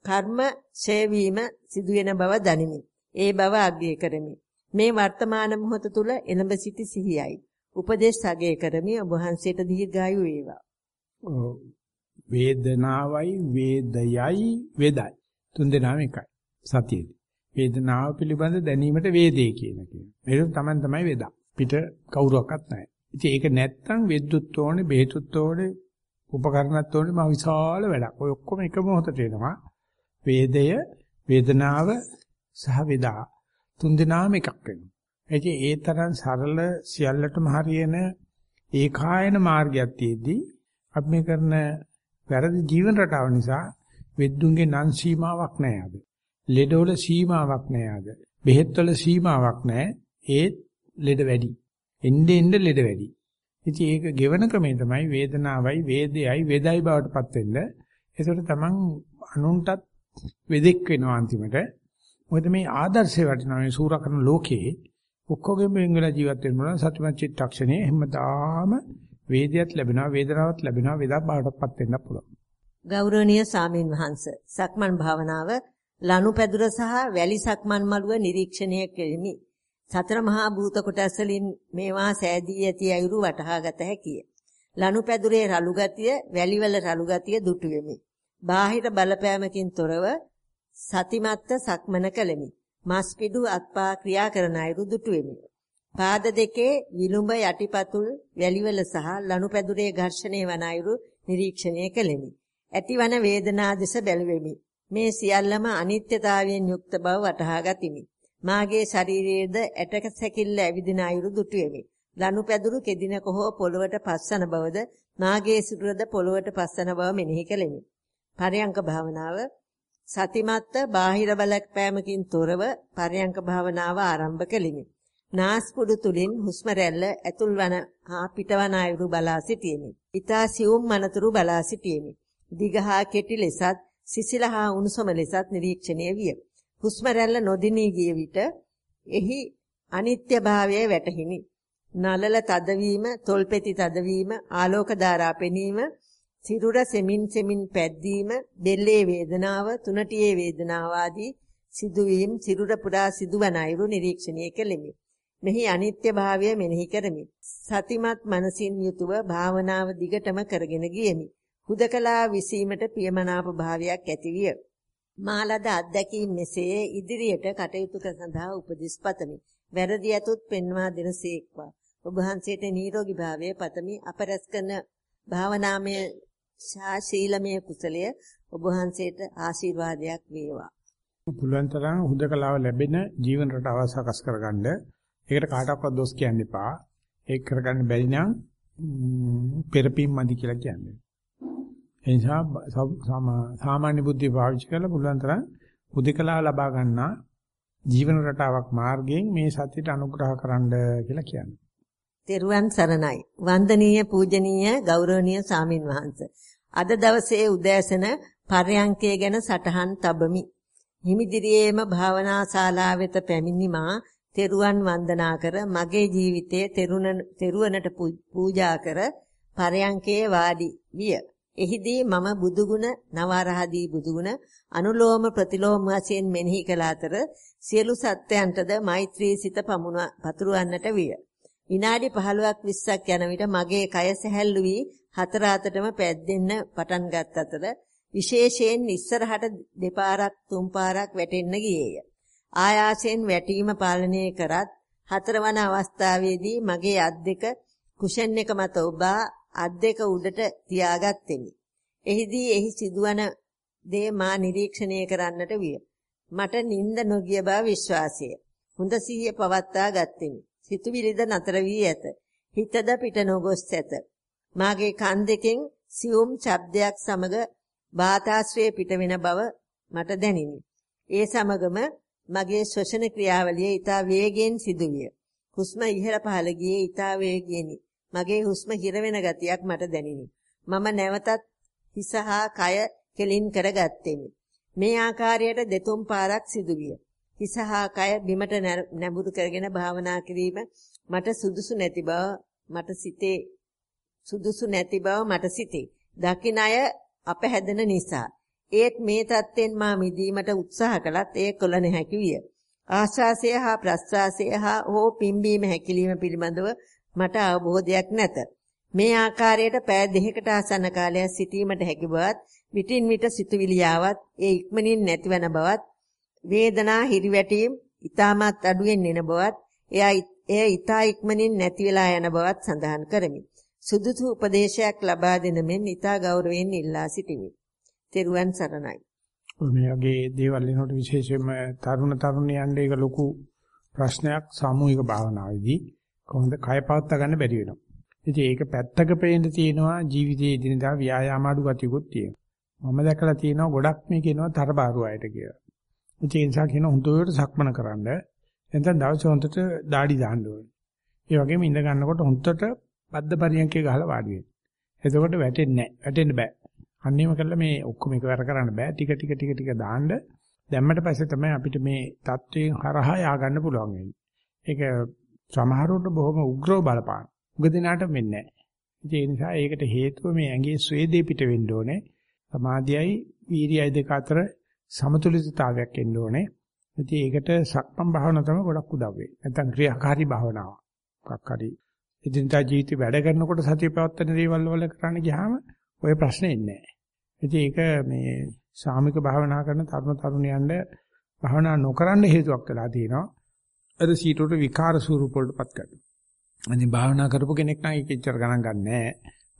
කර්ම ඡේවීම සිදුවෙන බව දනිමි. ඒ බව අගය කරමි. මේ වර්තමාන මොහොත තුල එළඹ සිටි සිහියයි. උපදේශ අගය කරමි ඔබ වහන්සේට දීර්ඝායු වේවා. වේදනාවයි වේදයයි වේදයි තුන් දෙනාම එකයි සතියේදී. වේදනාව පිළිබඳ දැනීමට වේදේ කියන කියන. මේක තමයි තමයි වේදා. පිට කවුරුවක්වත් නැහැ. ඉතින් ඒක නැත්තම් වෙද්දුත් ඕනේ, බෙහෙතුත් ඕනේ, උපකරණත් ඕනේ මා විශාල වැඩක්. ඔය ඔක්කොම එක මොහොතට එනවා. වේදය, වේදනාව සහ වේදා තුන් දෙනාම එකක් වෙනවා. ඒකේ ඒ තරම් සරල සියල්ලටම හරියන ඒකායන මාර්ගයක් තියෙද්දි අපි මේ කරන වැරදි ජීවන රටාව නිසා වෙද්දුන්ගේ නම් සීමාවක් නැහැ අද. ලෙඩවල සීමාවක් නැහැ අද. බෙහෙත්වල සීමාවක් නැහැ. ඒත් ලෙඩ වැඩි. එnde end ලෙඩ වැඩි. ඉතින් ඒක ගෙවන ක්‍රමය තමයි වේදනාවයි වේදයයි වේදයි බවට පත් වෙන්න. ඒකට තමන් අනුන්ටත් වෙදෙක් වෙනවා අන්තිමට. මොකද මේ ආදර්ශය වටිනා මේ සූරකරන ලෝකේ ඔක්කොගෙම වෙන වෙලා ජීවත් වෙන්න ඕන සත්‍යමත් චිත්තක්ෂණේ හැමදාම වේදයක් ලැබෙනවා වේදනාවක් ලැබෙනවා වේදා බවටපත් වෙන්න පුළුවන්. ගෞරවනීය සාමින් වහන්ස සක්මන් භාවනාව ලනුපැදුර සහ වැලි සක්මන් මළුව නිරීක්ෂණය කෙලිමි. සතර මහා භූත කොටස් වලින් මේවා සෑදී ඇති අයුරු වටහා ගත හැකිය. ලනුපැදුරේ රළු ගතිය, වැලිවල රළු ගතිය දුටු වෙමි. බාහිර බලපෑමකින් තොරව සතිමත්ත සක්මන කළෙමි. මස් පිඩු අත්පා ක්‍රියා කරන අයුරු දුටු වෙමි. පාද දෙකේ විලුඹ යටිපතුල් වැලිවල සහ ලනුපැදුරේ ඝර්ෂණය වන අයුරු නිරීක්ෂණය කළෙමි. ඇතිවන වේදනා දෙස බැලුවෙමි. මේ සියල්ලම අනිත්‍යතාවයෙන් යුක්ත බව වටහා ගතිමි. මාගේ ශරීරයේද ඇටක සැකිල්ල ඇවිදින අයුරු දුටුවෙමි. ලනුපැදුරු කෙදිනක හෝ පොළවට පස්සන බවද මාගේ සිරුරද පොළවට පස්සන බව මෙනෙහි කෙලෙමි. පරයන්ක භාවනාව සතිමත්ත බාහිර බලපෑමකින් තොරව පරයන්ක භාවනාව ආරම්භ කෙලිමි. නාස්පුඩු තුලින් හුස්ම රැල්ල ඇතුල් වන හා පිටවන අයුරු බලා සිටියෙමි. ඊතා සියුම් මනතුරු බලා සිටියෙමි. දිගහා කෙටි ලෙසත් සිසිල හා උණුසුම ලෙසත් නිරීක්ෂණය විය. හුස්ම රැල්ල නොදිනී ගිය විට එහි අනිත්‍ය භාවය වැටහිනි. නලල තදවීම, තොල්පෙති තදවීම, ආලෝක ධාරා පෙනීම, සිරුර සෙමින් සෙමින් පැද්දීම, බෙල්ලේ වේදනාව, තුනටියේ වේදනාව ආදී සිදුවීම් සිරුර පුරා සිදුවන අයුරු නිරීක්ෂණය කෙලිමි. මෙහි අනිත්‍ය භාවය මෙනෙහි කරමි. සතිමත් මනසින් යුතුව භාවනාව දිගටම කරගෙන ගියෙමි. හුදකලා විසීමට ප්‍රියමනාප භාවයක් ඇතිවිය. මාලද අත්දැකීම් මෙසේ ඉදිරියට කටයුතු කර සඳහා උපදිස් පතමි. වැරදි ඇතොත් පෙන්වා දෙනසේක්වා. ඔබ වහන්සේට නිරෝගී භාවය පතමි. අපරස් කරන භාවනාමය ශාශීලමය කුසලය ඔබ වහන්සේට ආශිර්වාදයක් වේවා. පුළුවන් තරම් හුදකලාව ලැබෙන ජීවන රටාව සකස් කරගන්න ඒකට කාටවත් දොස් කියන්න එපා. ඒක කරගන්න බැරි නම් පෙරපීම් මදි කියලා කියන්නේ. ඒ නිසා සාමාන්‍ය බුද්ධිය පාවිච්චි කරලා පුළුවන් තරම් උදිකලා ලබා ගන්නා ජීවන රටාවක් මාර්ගයෙන් මේ සත්‍යයට අනුග්‍රහ කරන්න කියලා කියන්නේ. තෙරුවන් සරණයි. වන්දනීය පූජනීය ගෞරවනීය සාමින් වහන්සේ. අද දවසේ උදෑසන පර්යංකය ගැන සටහන් තබමි. හිමිදිරියේම භාවනා ශාලාව වෙත පැමිණි මා තෙරුවන් වන්දනා කර මගේ ජීවිතයේ තෙරුවනට පූජා කර පර්යංකයේ වාඩි විය. එහිදී මම බුදුගුණ නවරහදී බුදුගුණ අනුලෝම ප්‍රතිලෝම වශයෙන් මෙනෙහි කළ අතර සියලු සත්‍යයන්ටද මෛත්‍රී සිත පමුණ පතුරවන්නට විය. විනාඩි 15ක් 20ක් යන විට මගේ කය සැහැල්ලු වී හතර අතටම පැද්දෙන්න පටන් ගත් අතර විශේෂයෙන් ඉස්සරහට දෙපාරක් තුන් පාරක් වැටෙන්න ගියේය. ආයාසයෙන් වැටීම පාලනය කරත් හතරවන අවස්ථාවේදී මගේ අත් දෙක කුෂන් එක මත ඔබා අත් දෙක උඩට තියාගත්තෙමි. එහිදී එහි සිදුවන දේ මා නිරීක්ෂණය කරන්නට විය. මට නිින්ද නොගිය බව විශ්වාසය. හොඳ සිහිය පවත්වා ගත්ෙමි. සිතුවිලිද නතර වී ඇත. හිතද පිට නොගොස් ඇත. මාගේ කන් දෙකෙන් සියුම් ශබ්දයක් සමග වාතාශ්‍රය පිට වෙන බව මට දැනිනි. ඒ සමගම මගේ ශ්වසන ක්‍රියාවලිය ඊතා වේගයෙන් සිදුවිය. හුස්ම ඉහළ පහළ ගියේ ඊතා වේගයෙනි. මගේ හුස්ම හිර වෙන ගතියක් මට දැනිනි. මම නැවතත් හිස හා කය කෙලින් කරගත්තෙමි. මේ ආකාරයට දෙතුන් පාරක් සිදුවිය. හිස හා කය බිමට නැඹුරු කරගෙන භාවනා කිරීම මට සුදුසු නැති බව මට සිතේ සුදුසු නැති බව මට සිතේ. දකින අය අප හැදෙන නිසා. ඒත් මේ தත්ත්වෙන් මා මිදීමට උත්සාහ කළත් ඒ කළ නොහැකි විය. ආශාසය හා ප්‍රස්වාසය හා හෝ පිම්බීම හැකිලිම පිළිබඳව මට අවබෝධයක් නැත. මේ ආකාරයට පෑ දෙකකට ආසන්න කාලයක් සිටීමට හැකි බවත් විටින් විට සිතුවිලි ආවත් ඒ ඉක්මනින් නැතිවන බවත් වේදනා හිරිවැටීම් ඊටමත් අඩුවෙන් එන බවත් එය එය ඊටා ඉක්මනින් නැති වෙලා යන බවත් සඳහන් කරමි. සුදුසු උපදේශයක් ලබා දෙන මෙන් ඊටා ගෞරවයෙන් ඉල්ලා සිටිමි. තෙරුවන් සරණයි. මේ වගේ දේවල් වෙනකොට විශේෂයෙන්ම තරුණ තරුණියන්ට ඒක ලොකු ප්‍රශ්නයක් සාමූහික භාවනාවේදී කොහොමද කය පවත්වා ගන්න බැරි වෙනවා. ඉතින් ඒක පැත්තක පේන්න තියෙනවා ජීවිතයේ දිනදා ව්‍යායාම අඩු ගතියකුත් තියෙනවා. මම දැකලා තියෙනවා ගොඩක් මේ කියනවා තරබාරු අයට කියලා. ඒ නිසා කියන හොඳට සක්මන කරන්න. එතෙන් දවසේ හොඳට দাঁඩි දාන්න ඕනේ. ඒ වගේම ඉඳ ගන්නකොට හොඳට බද්ද පරියන්කේ ගහලා වාඩි වෙන්න. එතකොට වැටෙන්නේ නැහැ. වැටෙන්න බෑ. අන්නේම කරලා මේ ඔක්කොම එකවර කරන්න බෑ. ටික ටික ටික ටික දාන්න. දැම්මට පස්සේ තමයි අපිට මේ தත්වයෙන් හරහා ය아가න්න පුළුවන් වෙන්නේ. ඒක සමහරවිට බොහොම උග්‍රව බලපාන. උග දිනාට වෙන්නේ නැහැ. ඒ නිසා ඒකට හේතුව මේ ඇඟේ ස්වේදේ පිට වෙන්න ඕනේ. සමාධියයි වීර්යයයි දෙක අතර සමතුලිතතාවයක් එන්න ඕනේ. ඉතින් ඒකට සක්මන් භාවනාව තමයි ගොඩක් උදව් වෙන්නේ. නැත්නම් ක්‍රියාකාරී භාවනාව. මොකක් හරි එදිනදා ජීවිතේ වැඩ කරනකොට සතිය පවත්වන දේවල් වල කරන්න ගියාම ওই ප්‍රශ්නේ එන්නේ නැහැ. ඉතින් ඒක මේ සාමික භාවනා කරන තරුණ තරුණියන්ට භාවනා නොකරන්න හේතුවක් වෙලා තියෙනවා. අර සීටුවට විකාර ස්වරූප වලටපත් කරනවා. අනිත් භාවනා කරපු කෙනෙක් නම් ඒක එච්චර ගණන් ගන්නෑ.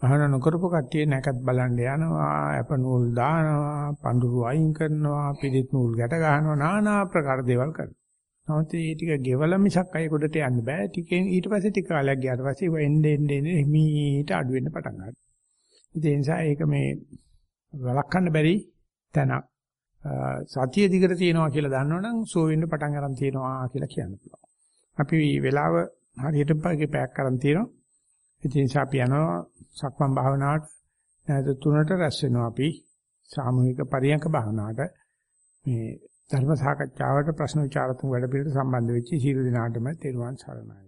භාවනා නොකරපු කට්ටිය නැකත් බලන්න යනවා, අප නූල් දානවා, පඳුරු අයින් කරනවා, පිළිත් නූල් ගැට ගන්නවා, নানা ආකාර දේවල් කරනවා. නමුත් මේ ටික ගෙවල මිසක් අය ගොඩට යන්න බෑ. ටිකෙන් ඊට පස්සේ ටික කාලයක් ගියාට පස්සේ ඒව එන්නේ එන්නේ හිමීට අඩු වෙන්න පටන් ගන්නවා. ඒ නිසා ඒක මේ වළක්වන්න බැරි තැනක්. සතිය දිගට තියෙනවා කියලා දන්නවනම් සෝ වෙන්න පටන් ගන්න තියෙනවා කියලා කියන්න පුළුවන්. අපි වෙලාව හරියට පැයක් කරන් තියෙනවා. ඉතින් අපි යනවා සක්මන් භාවනාවට නැද තුනට රැස් වෙනවා අපි සාමූහික පරියන්ක භාවනාවට මේ ධර්ම සාකච්ඡාවට ප්‍රශ්න විචාරතුංග වැඩ පිළිවෙලට සම්බන්ධ වෙච්ච සියලු දෙනාටම තෙරුවන් සරණයි